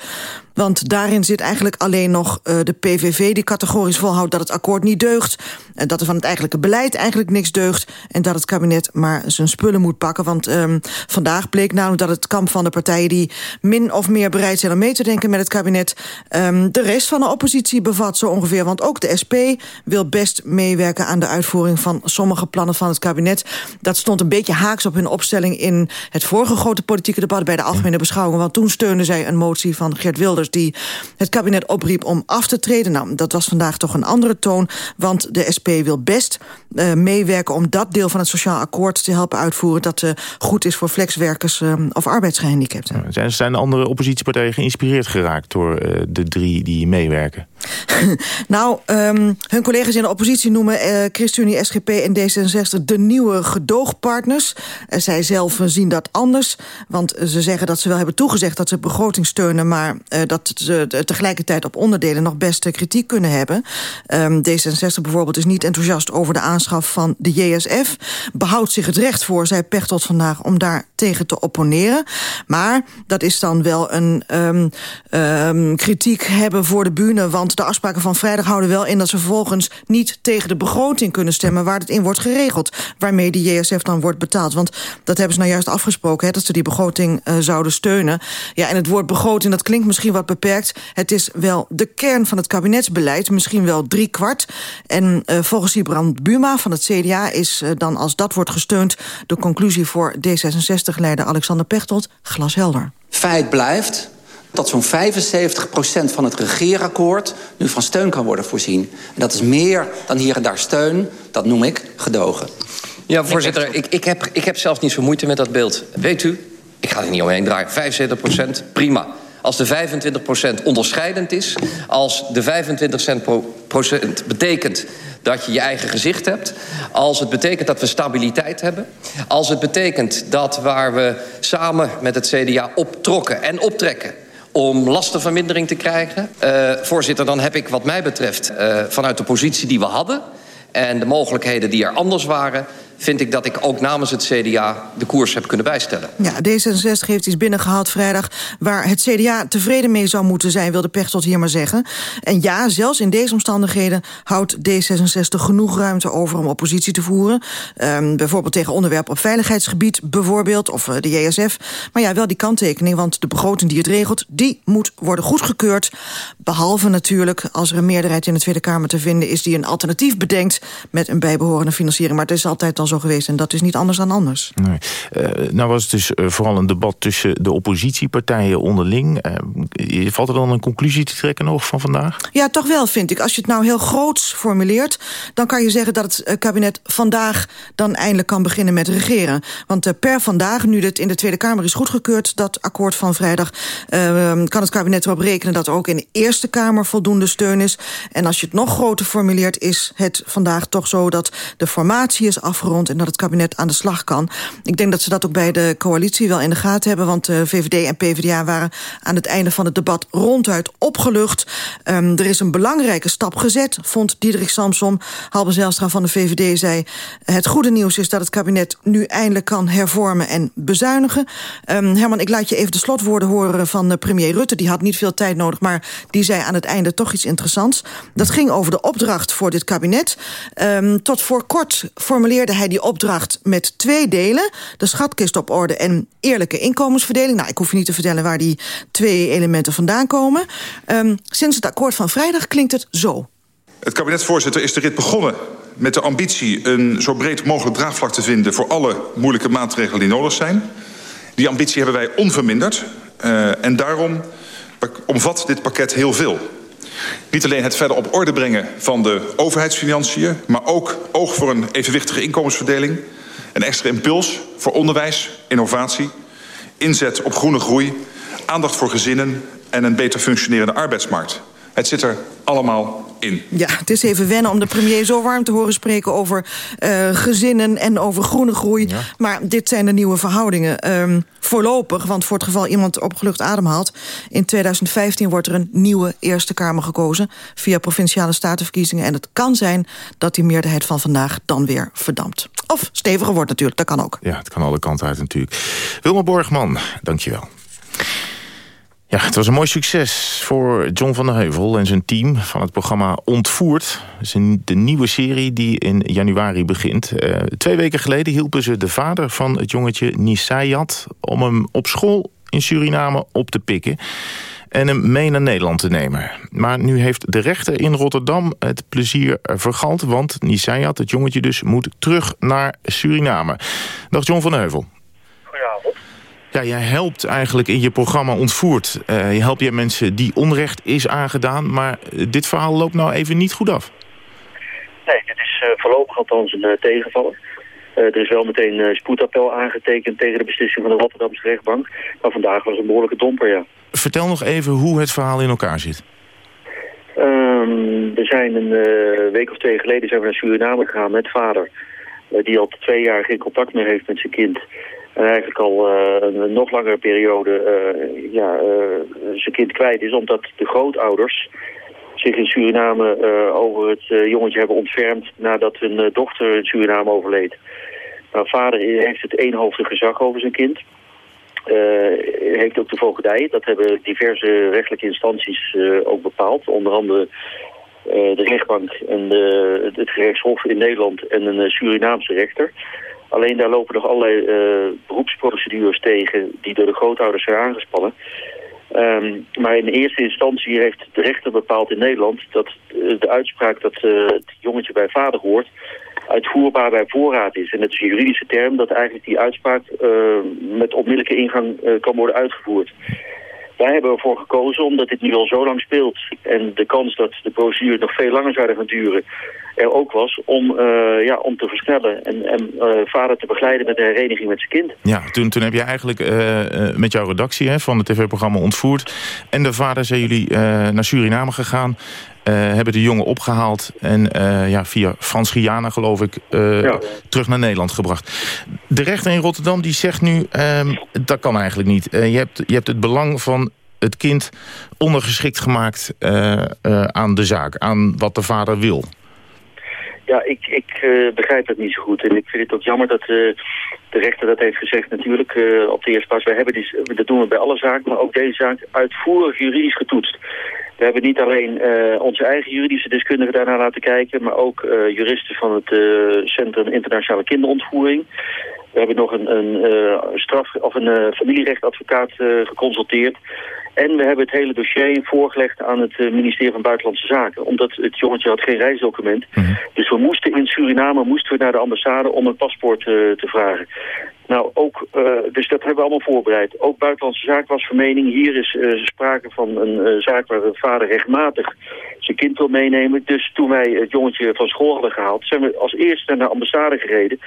Want daarin zit eigenlijk alleen nog uh, de PVV die categorisch volhoudt dat het akkoord niet deugt. En dat er van het eigenlijke beleid eigenlijk niks deugt. En dat het kabinet maar zijn spullen moet pakken. Want um, vandaag bleek namelijk dat het kamp van de partijen... die min of meer bereid zijn om mee te denken met het kabinet... Um, de rest van de oppositie bevat zo ongeveer. Want ook de SP wil best meewerken aan de uitvoering... van sommige plannen van het kabinet. Dat stond een beetje haaks op hun opstelling... in het vorige grote politieke debat bij de algemene beschouwingen. Want toen steunde zij een motie van Geert Wilders die het kabinet opriep om af te treden. Nou, dat was vandaag toch een andere toon, want de SP wil best uh, meewerken... om dat deel van het sociaal akkoord te helpen uitvoeren... dat uh, goed is voor flexwerkers uh, of arbeidsgehandicapten. Zijn, zijn andere oppositiepartijen geïnspireerd geraakt... door de drie die meewerken? nou, um, hun collega's in de oppositie noemen ChristenUnie, SGP en D66... de nieuwe gedoogpartners. zij zelf zien dat anders, want ze zeggen dat ze wel hebben toegezegd... dat ze begroting steunen, maar dat ze tegelijkertijd op onderdelen... nog best kritiek kunnen hebben. Um, D66 bijvoorbeeld is niet enthousiast over de aanschaf van de JSF. Behoudt zich het recht voor, zei Pechtold vandaag, om daar tegen te opponeren. Maar dat is dan wel een um, kritiek hebben voor de bühne... want de afspraken van vrijdag houden wel in dat ze vervolgens niet tegen de begroting kunnen stemmen... waar het in wordt geregeld, waarmee de JSF dan wordt betaald. Want dat hebben ze nou juist afgesproken, hè, dat ze die begroting uh, zouden steunen. Ja, en het woord begroting, dat klinkt misschien wat beperkt. Het is wel de kern van het kabinetsbeleid, misschien wel drie kwart. En uh, volgens Ibrand Buma van het CDA is uh, dan, als dat wordt gesteund... de conclusie voor D66-leider Alexander Pechtold glashelder. Feit blijft dat zo'n 75% van het regeerakkoord nu van steun kan worden voorzien. En dat is meer dan hier en daar steun. Dat noem ik gedogen. Ja, voorzitter, ik, ik, heb, ik heb zelfs niet zo moeite met dat beeld. Weet u, ik ga er niet omheen draaien. 75%, prima. Als de 25% onderscheidend is, als de 25% betekent dat je je eigen gezicht hebt... als het betekent dat we stabiliteit hebben... als het betekent dat waar we samen met het CDA optrokken en optrekken om lastenvermindering te krijgen. Uh, voorzitter, dan heb ik wat mij betreft uh, vanuit de positie die we hadden... en de mogelijkheden die er anders waren vind ik dat ik ook namens het CDA de koers heb kunnen bijstellen. Ja, D66 heeft iets binnengehaald vrijdag... waar het CDA tevreden mee zou moeten zijn, wilde Pechtold hier maar zeggen. En ja, zelfs in deze omstandigheden houdt D66 genoeg ruimte over... om oppositie te voeren. Um, bijvoorbeeld tegen onderwerpen op veiligheidsgebied, bijvoorbeeld... of uh, de JSF. Maar ja, wel die kanttekening, want de begroting die het regelt... die moet worden goedgekeurd. Behalve natuurlijk als er een meerderheid in de Tweede Kamer te vinden is... die een alternatief bedenkt met een bijbehorende financiering. Maar het is altijd dan zo geweest. En dat is niet anders dan anders. Nee. Uh, nou was het dus uh, vooral een debat tussen de oppositiepartijen onderling. Uh, valt er dan een conclusie te trekken nog van vandaag? Ja, toch wel vind ik. Als je het nou heel groots formuleert... dan kan je zeggen dat het kabinet vandaag dan eindelijk kan beginnen met regeren. Want per vandaag, nu het in de Tweede Kamer is goedgekeurd... dat akkoord van vrijdag, kan het kabinet erop rekenen... dat er ook in de Eerste Kamer voldoende steun is. En als je het nog groter formuleert, is het vandaag toch zo... dat de formatie is afgerond en dat het kabinet aan de slag kan. Ik denk dat ze dat ook bij de coalitie wel in de gaten hebben... want de VVD en PvdA waren aan het einde van het debat ronduit opgelucht. Um, er is een belangrijke stap gezet, vond Diederik Samsom. Halbe Zijlstra van de VVD zei... het goede nieuws is dat het kabinet nu eindelijk kan hervormen en bezuinigen. Um, Herman, ik laat je even de slotwoorden horen van premier Rutte. Die had niet veel tijd nodig, maar die zei aan het einde toch iets interessants. Dat ging over de opdracht voor dit kabinet. Um, tot voor kort formuleerde hij die opdracht met twee delen. De schatkist op orde en eerlijke inkomensverdeling. Nou, ik hoef je niet te vertellen waar die twee elementen vandaan komen. Um, sinds het akkoord van vrijdag klinkt het zo. Het kabinet, voorzitter, is de rit begonnen met de ambitie... een zo breed mogelijk draagvlak te vinden... voor alle moeilijke maatregelen die nodig zijn. Die ambitie hebben wij onverminderd. Uh, en daarom omvat dit pakket heel veel. Niet alleen het verder op orde brengen van de overheidsfinanciën... maar ook oog voor een evenwichtige inkomensverdeling... een extra impuls voor onderwijs, innovatie... inzet op groene groei, aandacht voor gezinnen... en een beter functionerende arbeidsmarkt. Het zit er allemaal in. Ja, het is even wennen om de premier zo warm te horen spreken... over uh, gezinnen en over groene groei. Ja. Maar dit zijn de nieuwe verhoudingen. Um, voorlopig, want voor het geval iemand opgelucht adem haalt... in 2015 wordt er een nieuwe Eerste Kamer gekozen... via provinciale statenverkiezingen. En het kan zijn dat die meerderheid van vandaag dan weer verdampt. Of steviger wordt natuurlijk, dat kan ook. Ja, het kan alle kanten uit natuurlijk. Wilma Borgman, dankjewel. Ja, het was een mooi succes voor John van der Heuvel en zijn team van het programma Ontvoerd. De nieuwe serie die in januari begint. Uh, twee weken geleden hielpen ze de vader van het jongetje Nisayat... om hem op school in Suriname op te pikken en hem mee naar Nederland te nemen. Maar nu heeft de rechter in Rotterdam het plezier vergald... want Nisayat, het jongetje dus, moet terug naar Suriname. Dag John van Heuvel. Ja, jij helpt eigenlijk in je programma Ontvoerd. Uh, je helpt jij mensen die onrecht is aangedaan. Maar dit verhaal loopt nou even niet goed af. Nee, dit is uh, voorlopig althans een uh, tegenvaller. er is wel meteen spoedappel aangetekend tegen de beslissing van de Rotterdamse rechtbank. Maar vandaag was een behoorlijke domper, ja. Vertel nog even hoe het verhaal in elkaar zit. Um, we zijn een week of twee geleden zijn we naar Suriname gegaan met vader. die al twee jaar geen contact meer heeft met zijn kind. En eigenlijk al een nog langere periode ja, zijn kind kwijt is. Omdat de grootouders zich in Suriname uh, over het uh, jongetje hebben ontfermd nadat hun uh, dochter in Suriname overleed. Nou, vader heeft het eenhoofdig gezag over zijn kind. heeft ook de voogdij. Dat hebben diverse rechtelijke instanties ook bepaald. Onder andere de rechtbank en de, het gerechtshof in Nederland en een Surinaamse rechter. Alleen daar lopen nog allerlei beroepsprocedures tegen die door de grootouders zijn aangespannen. Um, maar in eerste instantie heeft de rechter bepaald in Nederland dat uh, de uitspraak dat uh, het jongetje bij vader hoort uitvoerbaar bij voorraad is. En het is een juridische term dat eigenlijk die uitspraak met onmiddellijke ingang kan worden uitgevoerd. Wij hebben ervoor gekozen, omdat dit nu al zo lang speelt... en de kans dat de procedure nog veel langer zou gaan duren... er ook was om, uh, ja, om te versnellen en, en uh, vader te begeleiden met de hereniging met zijn kind. Ja, toen, toen heb je eigenlijk uh, met jouw redactie hè, van het tv-programma ontvoerd... en de vader zijn jullie naar Suriname gegaan... Uh, hebben de jongen opgehaald en uh, ja, via Frans-Guyana, geloof ik, ja. terug naar Nederland gebracht. De rechter in Rotterdam die zegt nu, ehm, dat kan eigenlijk niet. je, hebt, je hebt het belang van het kind ondergeschikt gemaakt aan de zaak, aan wat de vader wil. Ja, ik, ik uh, begrijp het niet zo goed. En ik vind het ook jammer dat uh, de rechter dat heeft gezegd natuurlijk uh, op de eerste plaats. Wij hebben die, dat doen we bij alle zaken, maar ook deze zaak uitvoerig juridisch getoetst. We hebben niet alleen onze eigen juridische deskundigen daarna laten kijken... maar ook juristen van het Centrum Internationale Kinderontvoering. We hebben nog een, een straf, of een familierechtadvocaat geconsulteerd... En we hebben het hele dossier voorgelegd aan het uh, ministerie van Buitenlandse Zaken. Omdat het jongetje had geen reisdocument. Mm Dus we moesten in Suriname moesten we naar de ambassade om een paspoort uh, te vragen. Nou, ook, uh, dus dat hebben we allemaal voorbereid. Ook Buitenlandse Zaken was van mening. Hier is sprake van een zaak waar de vader rechtmatig zijn kind wil meenemen. Dus toen wij het jongetje van school hadden gehaald... zijn we als eerste naar de ambassade gereden...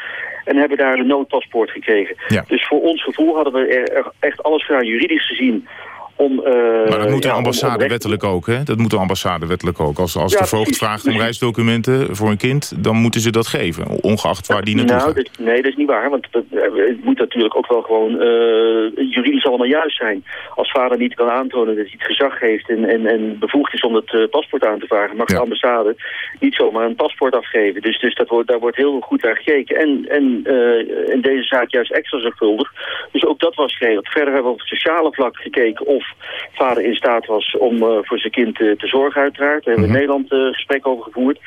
en hebben daar een noodpaspoort gekregen. Ja. Dus voor ons gevoel hadden we er echt alles gedaan, juridisch gezien om, uh, maar dat moet de ambassade wettelijk ook, hè? Dat moet de ambassade wettelijk ook. Als, als de voogd vraagt om reisdocumenten voor een kind... dan moeten ze dat geven, ongeacht waar die naartoe nou, gaat. nee, dat is niet waar. Want dat, het moet natuurlijk ook wel gewoon uh, juridisch allemaal juist zijn. Als vader niet kan aantonen dat hij het gezag heeft... en, en, en bevoegd is om het paspoort aan te vragen... mag ja. de ambassade niet zomaar een paspoort afgeven. Dus, dus dat wordt, daar wordt heel goed naar gekeken. En, en in deze zaak juist extra zorgvuldig. Dus ook dat was geregeld. Verder hebben we op het sociale vlak gekeken... of vader in staat was om uh, voor zijn kind uh, te zorgen uiteraard. Daar hebben we in Nederland uh, gesprek over gevoerd.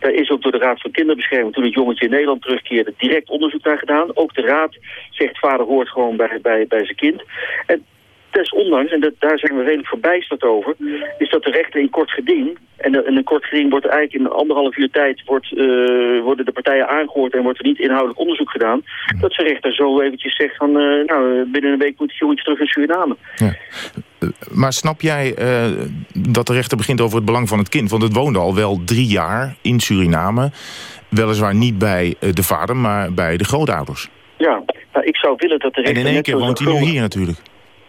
Daar is ook door de Raad van Kinderbescherming toen het jongetje in Nederland terugkeerde direct onderzoek naar gedaan. Ook de Raad zegt vader hoort gewoon bij, bij, bij zijn kind. En desondanks, en dat, daar zijn we redelijk verbijsterd over, is dat de rechter in kort geding, en, in een kort geding wordt eigenlijk in anderhalf uur tijd, wordt, uh, worden de partijen aangehoord en wordt er niet inhoudelijk onderzoek gedaan, dat de rechter zo eventjes zegt van, uh, nou, binnen een week moet het jongetje terug in Suriname. Ja. Maar snap jij uh, dat de rechter begint over het belang van het kind? Want het woonde al wel drie jaar in Suriname. Weliswaar niet bij de vader, maar bij de grootouders. Ja, nou, ik zou willen dat de rechter... En in één keer woont hij nu hier natuurlijk.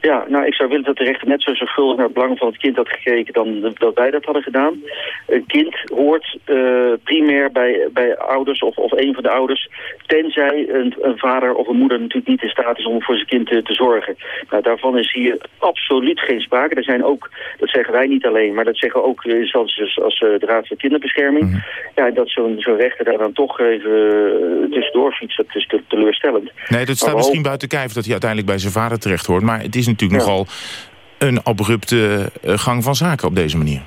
Ja, nou, ik zou willen dat de rechter net zo zorgvuldig naar het belang van het kind had gekeken dan dat wij dat hadden gedaan. Een kind hoort uh, primair bij, bij ouders of, of een van de ouders, tenzij een, een vader of een moeder natuurlijk niet in staat is om voor zijn kind te, te zorgen. Nou, daarvan is hier absoluut geen sprake. Er zijn ook, dat zeggen wij niet alleen, maar dat zeggen ook instanties als uh, de Raad voor Kinderbescherming. Mm. Ja, dat zo'n zo rechter daar dan toch even uh, tussendoor fietst, dat is te, teleurstellend. Nee, dat staat misschien buiten kijf dat hij uiteindelijk bij zijn vader terecht hoort, maar het is natuurlijk ja. nogal een abrupte gang van zaken op deze manier.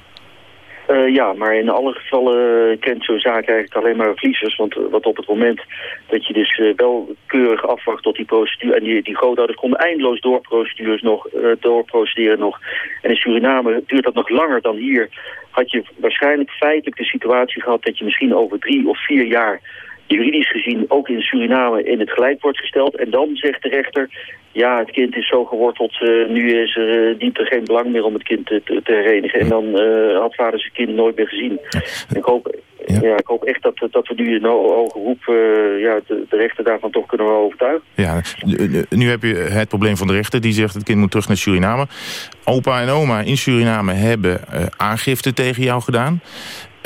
Uh, ja, maar in alle gevallen kent zo'n zaak eigenlijk alleen maar verliezers. Want wat op het moment dat je dus uh, wel keurig afwacht tot die procedure... en die, die grootouders konden eindeloos doorprocedures nog, uh, doorprocederen nog. En in Suriname duurt dat nog langer dan hier. Had je waarschijnlijk feitelijk de situatie gehad dat je misschien over drie of vier jaar juridisch gezien ook in Suriname in het gelijk wordt gesteld. En dan zegt de rechter, ja, het kind is zo geworteld, uh, nu is er, uh, dient er geen belang meer om het kind te, te, herenigen. En dan uh, had vader zijn kind nooit meer gezien. ik, hoop, ja. ik hoop echt dat, dat we nu in hoge roep ja, de, de, rechter daarvan toch kunnen overtuigen. Ja, nu heb je het probleem van de rechter, die zegt het kind moet terug naar Suriname. Opa en oma in Suriname hebben aangifte tegen jou gedaan.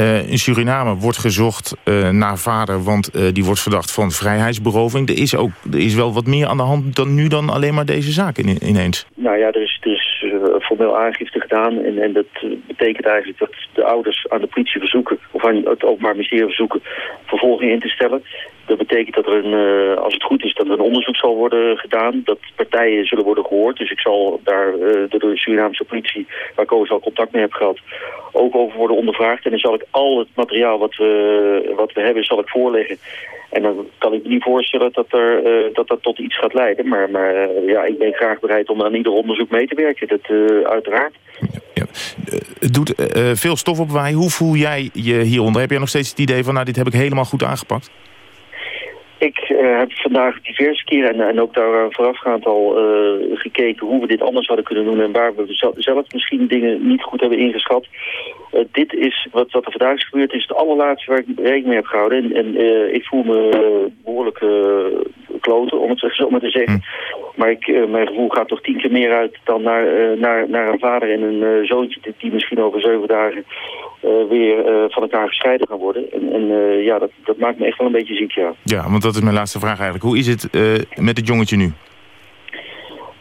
Uh, in Suriname wordt gezocht uh, naar vader, want uh, die wordt verdacht van vrijheidsberoving. Er is, ook, er is wel wat meer aan de hand dan nu dan alleen maar deze zaak in, ineens. Nou ja, er is dus formeel aangifte gedaan. En, en dat betekent eigenlijk dat de ouders aan de politie verzoeken, of aan het openbaar ministerie verzoeken, vervolging in te stellen. Dat betekent dat er een, als het goed is, dat er een onderzoek zal worden gedaan. Dat partijen zullen worden gehoord. Dus ik zal daar door de Surinaamse politie, waar ik al contact mee heb gehad, ook over worden ondervraagd. En dan zal ik al het materiaal wat we, wat we hebben, zal ik voorleggen. En dan kan ik me niet voorstellen dat, er, uh, dat dat tot iets gaat leiden. Maar, maar uh, ja, ik ben graag bereid om aan ieder onderzoek mee te werken. Dat uh, uiteraard. Ja. Het doet veel stof op wij. Hoe voel jij je hieronder? Heb jij nog steeds het idee van, nou, dit heb ik helemaal goed aangepakt? Ik uh, heb vandaag diverse keren en, en ook daar voorafgaand al uh, gekeken hoe we dit anders hadden kunnen doen en waar we zelf misschien dingen niet goed hebben ingeschat. Uh, dit is wat, wat er vandaag is gebeurd, is het allerlaatste waar ik rekening mee heb gehouden. En, en ik voel me behoorlijk kloten, om het zo maar te zeggen. Maar ik, mijn gevoel gaat toch tien keer meer uit dan naar, naar, naar een vader en een zoontje die misschien over zeven dagen weer van elkaar gescheiden gaan worden. En, en ja, dat, dat maakt me echt wel een beetje ziek, ja. Ja, want dat is mijn laatste vraag eigenlijk. Hoe is het met het jongetje nu?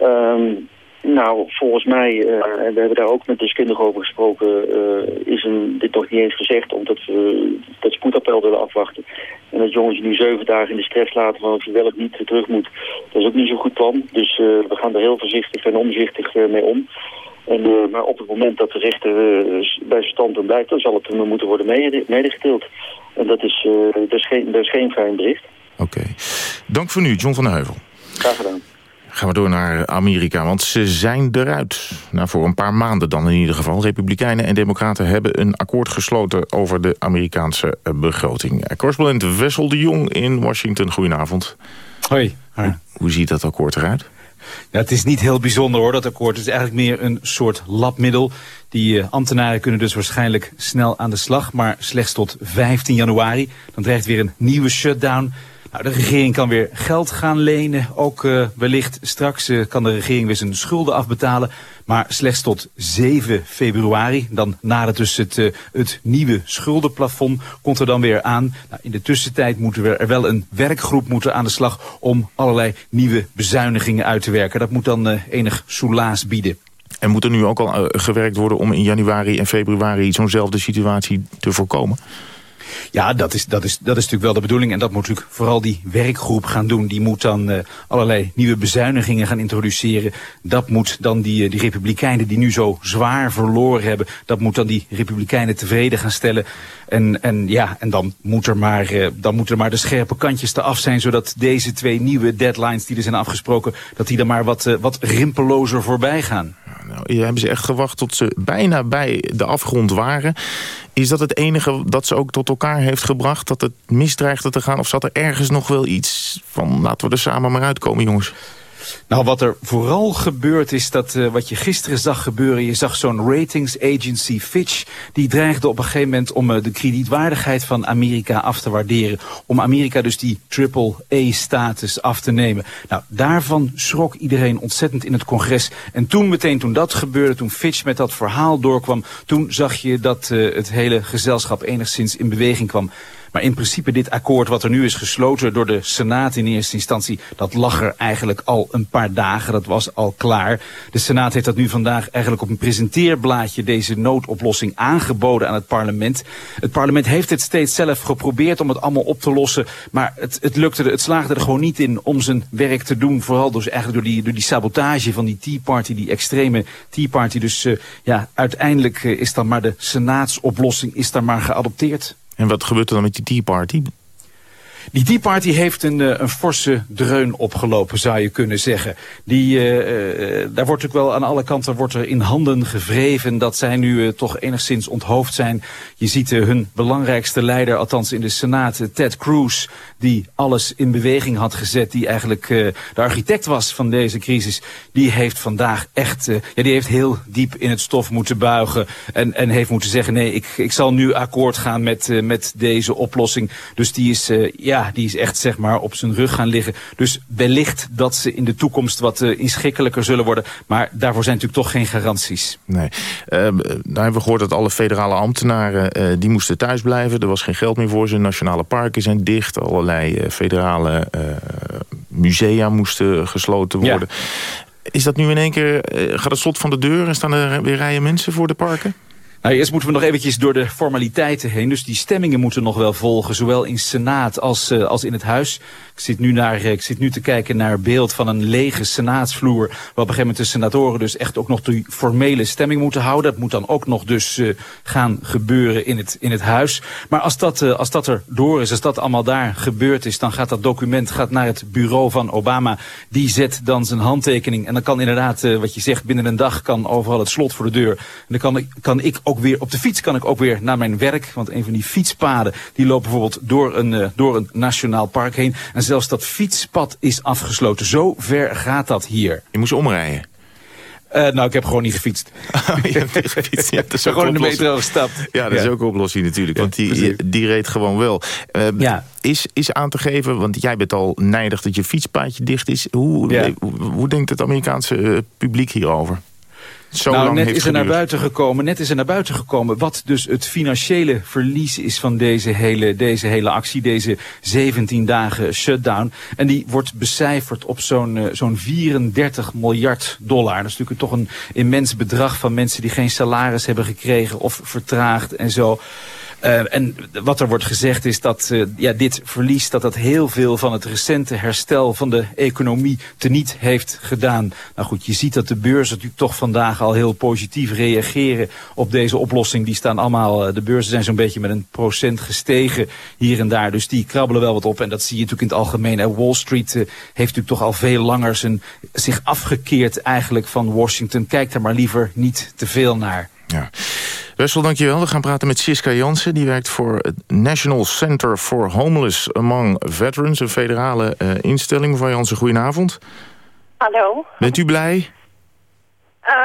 Um, nou, volgens mij, uh, en we hebben daar ook met deskundigen over gesproken, uh, is een, dit nog niet eens gezegd, omdat we dat spoedappel willen afwachten. En dat jongetje nu zeven dagen in de stress laten van of hij wel of niet terug moet, dat is ook niet zo'n goed plan. Dus we gaan er heel voorzichtig en omzichtig mee om. En, maar op het moment dat de rechter bij zijn standpunt blijft, dan zal het hem moeten worden medegedeeld. En dat is, dat is, geen, dat is geen fijn bericht. Oké. Okay. Dank voor nu, John van Heuvel. Graag gedaan. Gaan we door naar Amerika, want ze zijn eruit. Nou, voor een paar maanden dan in ieder geval. Republikeinen en democraten hebben een akkoord gesloten... over de Amerikaanse begroting. Correspondent Wessel de Jong in Washington, goedenavond. Hoi. Hoe, hoe ziet dat akkoord eruit? Ja, het is niet heel bijzonder hoor, dat akkoord. Het is eigenlijk meer een soort labmiddel. Die uh, ambtenaren kunnen dus waarschijnlijk snel aan de slag, maar slechts tot 15 januari. Dan dreigt weer een nieuwe shutdown. Nou, de regering kan weer geld gaan lenen. Ook uh, wellicht straks uh, kan de regering weer zijn schulden afbetalen. Maar slechts tot 7 februari. Dan nadert dus het, uh, het nieuwe schuldenplafond komt er dan weer aan. Nou, in de tussentijd moeten we er wel een werkgroep moeten aan de slag... om allerlei nieuwe bezuinigingen uit te werken. Dat moet dan enig soelaas bieden. En moet er nu ook al gewerkt worden om in januari en februari... zo'nzelfde situatie te voorkomen? Ja, dat is, dat, is, dat is natuurlijk wel de bedoeling. En dat moet natuurlijk vooral die werkgroep gaan doen. Die moet dan uh, allerlei nieuwe bezuinigingen gaan introduceren. Dat moet dan die, uh, die republikeinen die nu zo zwaar verloren hebben... dat moet dan die republikeinen tevreden gaan stellen. En, en ja, en dan moet, er maar, uh, dan moeten er maar de scherpe kantjes te af zijn... zodat deze twee nieuwe deadlines die er zijn afgesproken... dat die er maar wat, wat rimpelozer voorbij gaan. Nou, hebben ze echt gewacht tot ze bijna bij de afgrond waren. Is dat het enige dat ze ook tot elkaar heeft gebracht? Dat het misdreigde te gaan? Of zat er ergens nog wel iets van laten we er samen maar uitkomen jongens? Nou, wat er vooral gebeurt is dat uh, wat je gisteren zag gebeuren... je zag zo'n ratings agency Fitch... die dreigde op een gegeven moment om uh, de kredietwaardigheid van Amerika af te waarderen. Om Amerika dus die triple-A-status af te nemen. Nou, daarvan schrok iedereen ontzettend in het congres. En toen meteen, toen dat gebeurde, toen Fitch met dat verhaal doorkwam... toen zag je dat uh, het hele gezelschap enigszins in beweging kwam. Maar in principe dit akkoord wat er nu is gesloten door de Senaat in eerste instantie... dat lag er eigenlijk al een paar dagen, dat was al klaar. De Senaat heeft dat nu vandaag eigenlijk op een presenteerblaadje... deze noodoplossing aangeboden aan het parlement. Het parlement heeft het steeds zelf geprobeerd om het allemaal op te lossen... maar het, het, lukte, het slaagde er gewoon niet in om zijn werk te doen. Vooral dus eigenlijk door die, door die sabotage van die Tea Party, die extreme Tea Party. Dus uh, ja, uiteindelijk uh, is dan maar de Senaatsoplossing is dan maar geadopteerd. En wat gebeurt er dan met die Tea Party? Die Tea Party heeft een, uh, een forse dreun opgelopen, zou je kunnen zeggen. Die, uh, daar wordt ook wel aan alle kanten wordt er in handen gevreven dat zij nu toch enigszins onthoofd zijn. Je ziet hun belangrijkste leider, althans in de Senaat, Ted Cruz, die alles in beweging had gezet, die eigenlijk de architect was van deze crisis, die heeft vandaag echt, ja, die heeft heel diep in het stof moeten buigen en, en heeft moeten zeggen, nee, ik, ik zal nu akkoord gaan met, met deze oplossing. Dus die is, ja, die is echt zeg maar op zijn rug gaan liggen. Dus wellicht dat ze in de toekomst wat uh, inschikkelijker zullen worden. Maar daarvoor zijn natuurlijk toch geen garanties. Nee. Uh, nou hebben we gehoord dat alle federale ambtenaren uh, die moesten thuis blijven. Er was geen geld meer voor ze. Nationale parken zijn dicht. Allerlei federale musea moesten gesloten worden. Ja. Is dat nu in één keer, gaat het slot van de deur en staan er weer rijen mensen voor de parken? Nou, eerst moeten we nog eventjes door de formaliteiten heen. Dus die stemmingen moeten nog wel volgen, zowel in Senaat als, uh, als in het Huis. Ik zit, nu naar, ik zit nu te kijken naar beeld van een lege senaatsvloer... waar op een gegeven moment de senatoren dus echt ook nog die formele stemming moeten houden. Dat moet dan ook nog dus uh, gaan gebeuren in het, in het Huis. Maar als dat, uh, als dat er door is, als dat allemaal daar gebeurd is... dan gaat dat document gaat naar het bureau van Obama. Die zet dan zijn handtekening. En dan kan inderdaad, wat je zegt, binnen een dag kan overal het slot voor de deur. En dan kan ik, kan ik ook weer op de fiets kan ik ook weer naar mijn werk. Want een van die fietspaden die lopen bijvoorbeeld door een, uh, door een nationaal park heen. En zelfs dat fietspad is afgesloten. Zo ver gaat dat hier. Je moest omrijden. Uh, nou, ik heb gewoon niet gefietst. Oh, je hebt niet gefietst. Ja, dat is gewoon in de metro gestapt. Ja, dat is ook een oplossing natuurlijk. Want die, die reed gewoon wel. Uh, ja. is, is aan te geven, want jij bent al nijdig dat je fietspaadje dicht is. Hoe, ja. hoe, hoe denkt het Amerikaanse uh, publiek hierover? Zo nou, net is er naar buiten gekomen, net is er naar buiten gekomen wat dus het financiële verlies is van deze hele, deze hele actie, deze 17 dagen shutdown. En die wordt becijferd op zo'n uh, zo'n 34 miljard dollar. Dat is natuurlijk toch een immens bedrag van mensen die geen salaris hebben gekregen of vertraagd en zo. Uh, en wat er wordt gezegd is dat uh, ja, dit verlies... dat dat heel veel van het recente herstel van de economie teniet heeft gedaan. Nou goed, je ziet dat de beurzen natuurlijk toch vandaag al heel positief reageren op deze oplossing. Die staan allemaal, uh, de beurzen zijn zo'n beetje met een procent gestegen hier en daar. Dus die krabbelen wel wat op. En dat zie je natuurlijk in het algemeen. En Wall Street heeft natuurlijk toch al veel langer zijn, zich afgekeerd eigenlijk van Washington. Kijk daar maar liever niet te veel naar. Ja. Wessel, dankjewel. We gaan praten met Siska Jansen. Die werkt voor het National Center for Homeless Among Veterans. Een federale uh, instelling. Mevrouw Jansen, goedenavond. Hallo. Bent u blij?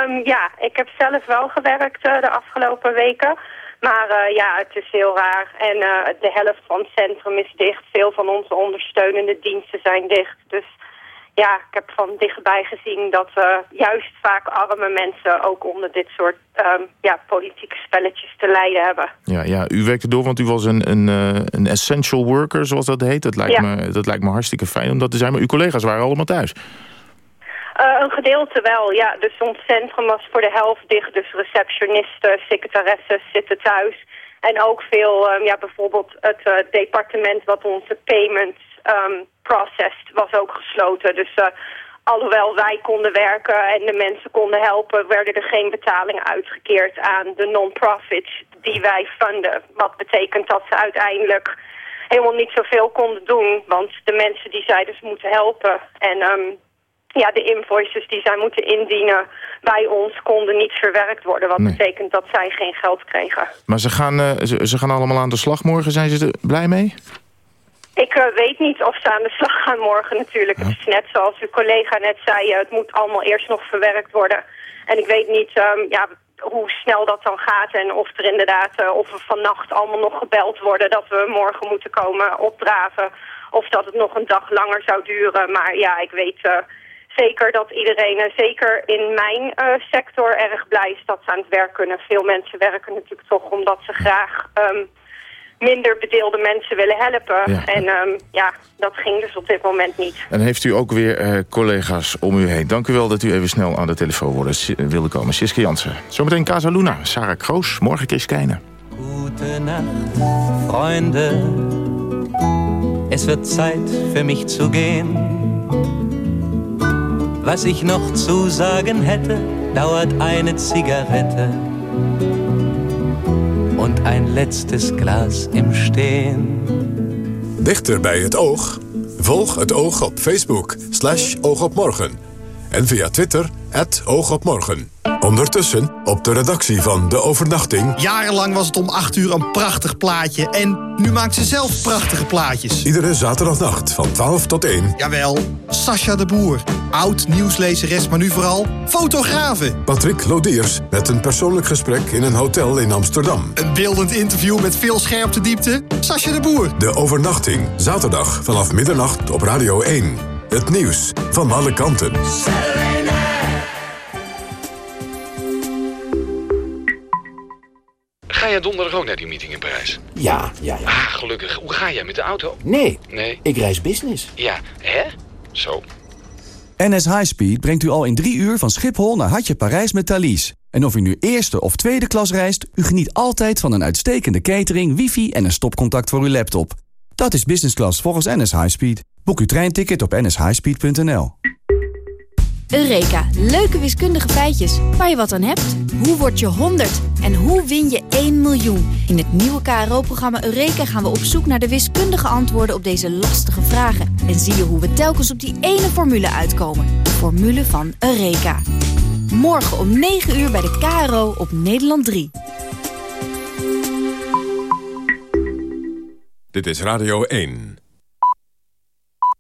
Um, ja, ik heb zelf wel gewerkt uh, de afgelopen weken. Maar uh, ja, het is heel raar. En de helft van het centrum is dicht. Veel van onze ondersteunende diensten zijn dicht. Dus ja, ik heb van dichtbij gezien dat uh, juist vaak arme mensen ook onder dit soort um, ja, politieke spelletjes te lijden hebben. Ja, ja, u werkte door, want u was een, een, uh, een essential worker, zoals dat heet. Dat lijkt, ja. me, dat lijkt me hartstikke fijn om dat te zijn, maar uw collega's waren allemaal thuis. Uh, een gedeelte wel, ja. Dus ons centrum was voor de helft dicht. Dus receptionisten, secretaressen zitten thuis. En ook veel, um, ja, bijvoorbeeld het departement wat onze payments um, processed was ook gesloten. Dus uh, alhoewel wij konden werken en de mensen konden helpen... werden er geen betalingen uitgekeerd aan de non-profits die wij funden. Wat betekent dat ze uiteindelijk helemaal niet zoveel konden doen. Want de mensen die zeiden ze moeten helpen. En um, ja, de invoices die zij moeten indienen bij ons konden niet verwerkt worden. Wat nee. betekent dat zij geen geld kregen. Maar ze gaan, uh, ze, ze gaan allemaal aan de slag morgen. Zijn ze er blij mee? Ik uh, weet niet of ze aan de slag gaan morgen natuurlijk. Het is net zoals uw collega net zei, uh, het moet allemaal eerst nog verwerkt worden. En ik weet niet um, ja, hoe snel dat dan gaat en of er inderdaad, uh, of we vannacht allemaal nog gebeld worden dat we morgen moeten komen opdraven. Of dat het nog een dag langer zou duren. Maar ja, ik weet zeker dat iedereen, zeker in mijn sector, erg blij is dat ze aan het werk kunnen. Veel mensen werken natuurlijk toch omdat ze graag... Um, minder bedeelde mensen willen helpen. Ja. En um, ja, dat ging dus op dit moment niet. En heeft u ook weer uh, collega's om u heen. Dank u wel dat u even snel aan de telefoon worden, wilde komen. Siske Jansen. Zometeen Casa Luna, Sarah Kroos, morgen Chris Keijnen. Nacht, Freunde. Es wird Zeit für mich zu gehen. Was ich noch zu sagen hätte, dauert eine Zigarette ein letztes Glas im Stehen. Dichter bij het oog? Volg het oog op Facebook, slash oogopmorgen. En via Twitter, oogopmorgen. Ondertussen op de redactie van De Overnachting... Jarenlang was het om 8 uur een prachtig plaatje. En nu maakt ze zelf prachtige plaatjes. Iedere zaterdagnacht van 12 tot 1. Jawel, Sascha de Boer. Oud nieuwslezeres, maar nu vooral fotografe. Patrick Lodiers met een persoonlijk gesprek in een hotel in Amsterdam. Een beeldend interview met veel scherpte diepte. Sascha de Boer. De Overnachting, zaterdag vanaf middernacht op Radio 1. Het nieuws van alle kanten. Jij donderdag ook naar die meeting in Parijs? Ja, ja, ja. Ah, gelukkig. Hoe ga jij met de auto? Nee, Nee. ik reis business. Ja, hè? Zo. NS Highspeed brengt u al in drie uur van Schiphol naar Hartje Parijs met Thalys. En of u nu eerste of tweede klas reist, u geniet altijd van een uitstekende catering, wifi en een stopcontact voor uw laptop. Dat is business class volgens NS Highspeed. Boek uw treinticket op nshighspeed.nl. Eureka, leuke wiskundige feitjes waar je wat aan hebt. Hoe word je 100 en hoe win je 1 miljoen? In het nieuwe KRO-programma Eureka gaan we op zoek naar de wiskundige antwoorden op deze lastige vragen. En zie je hoe we telkens op die ene formule uitkomen. De formule van Eureka. Morgen om 9 uur bij de KRO op Nederland 3. Dit is Radio 1.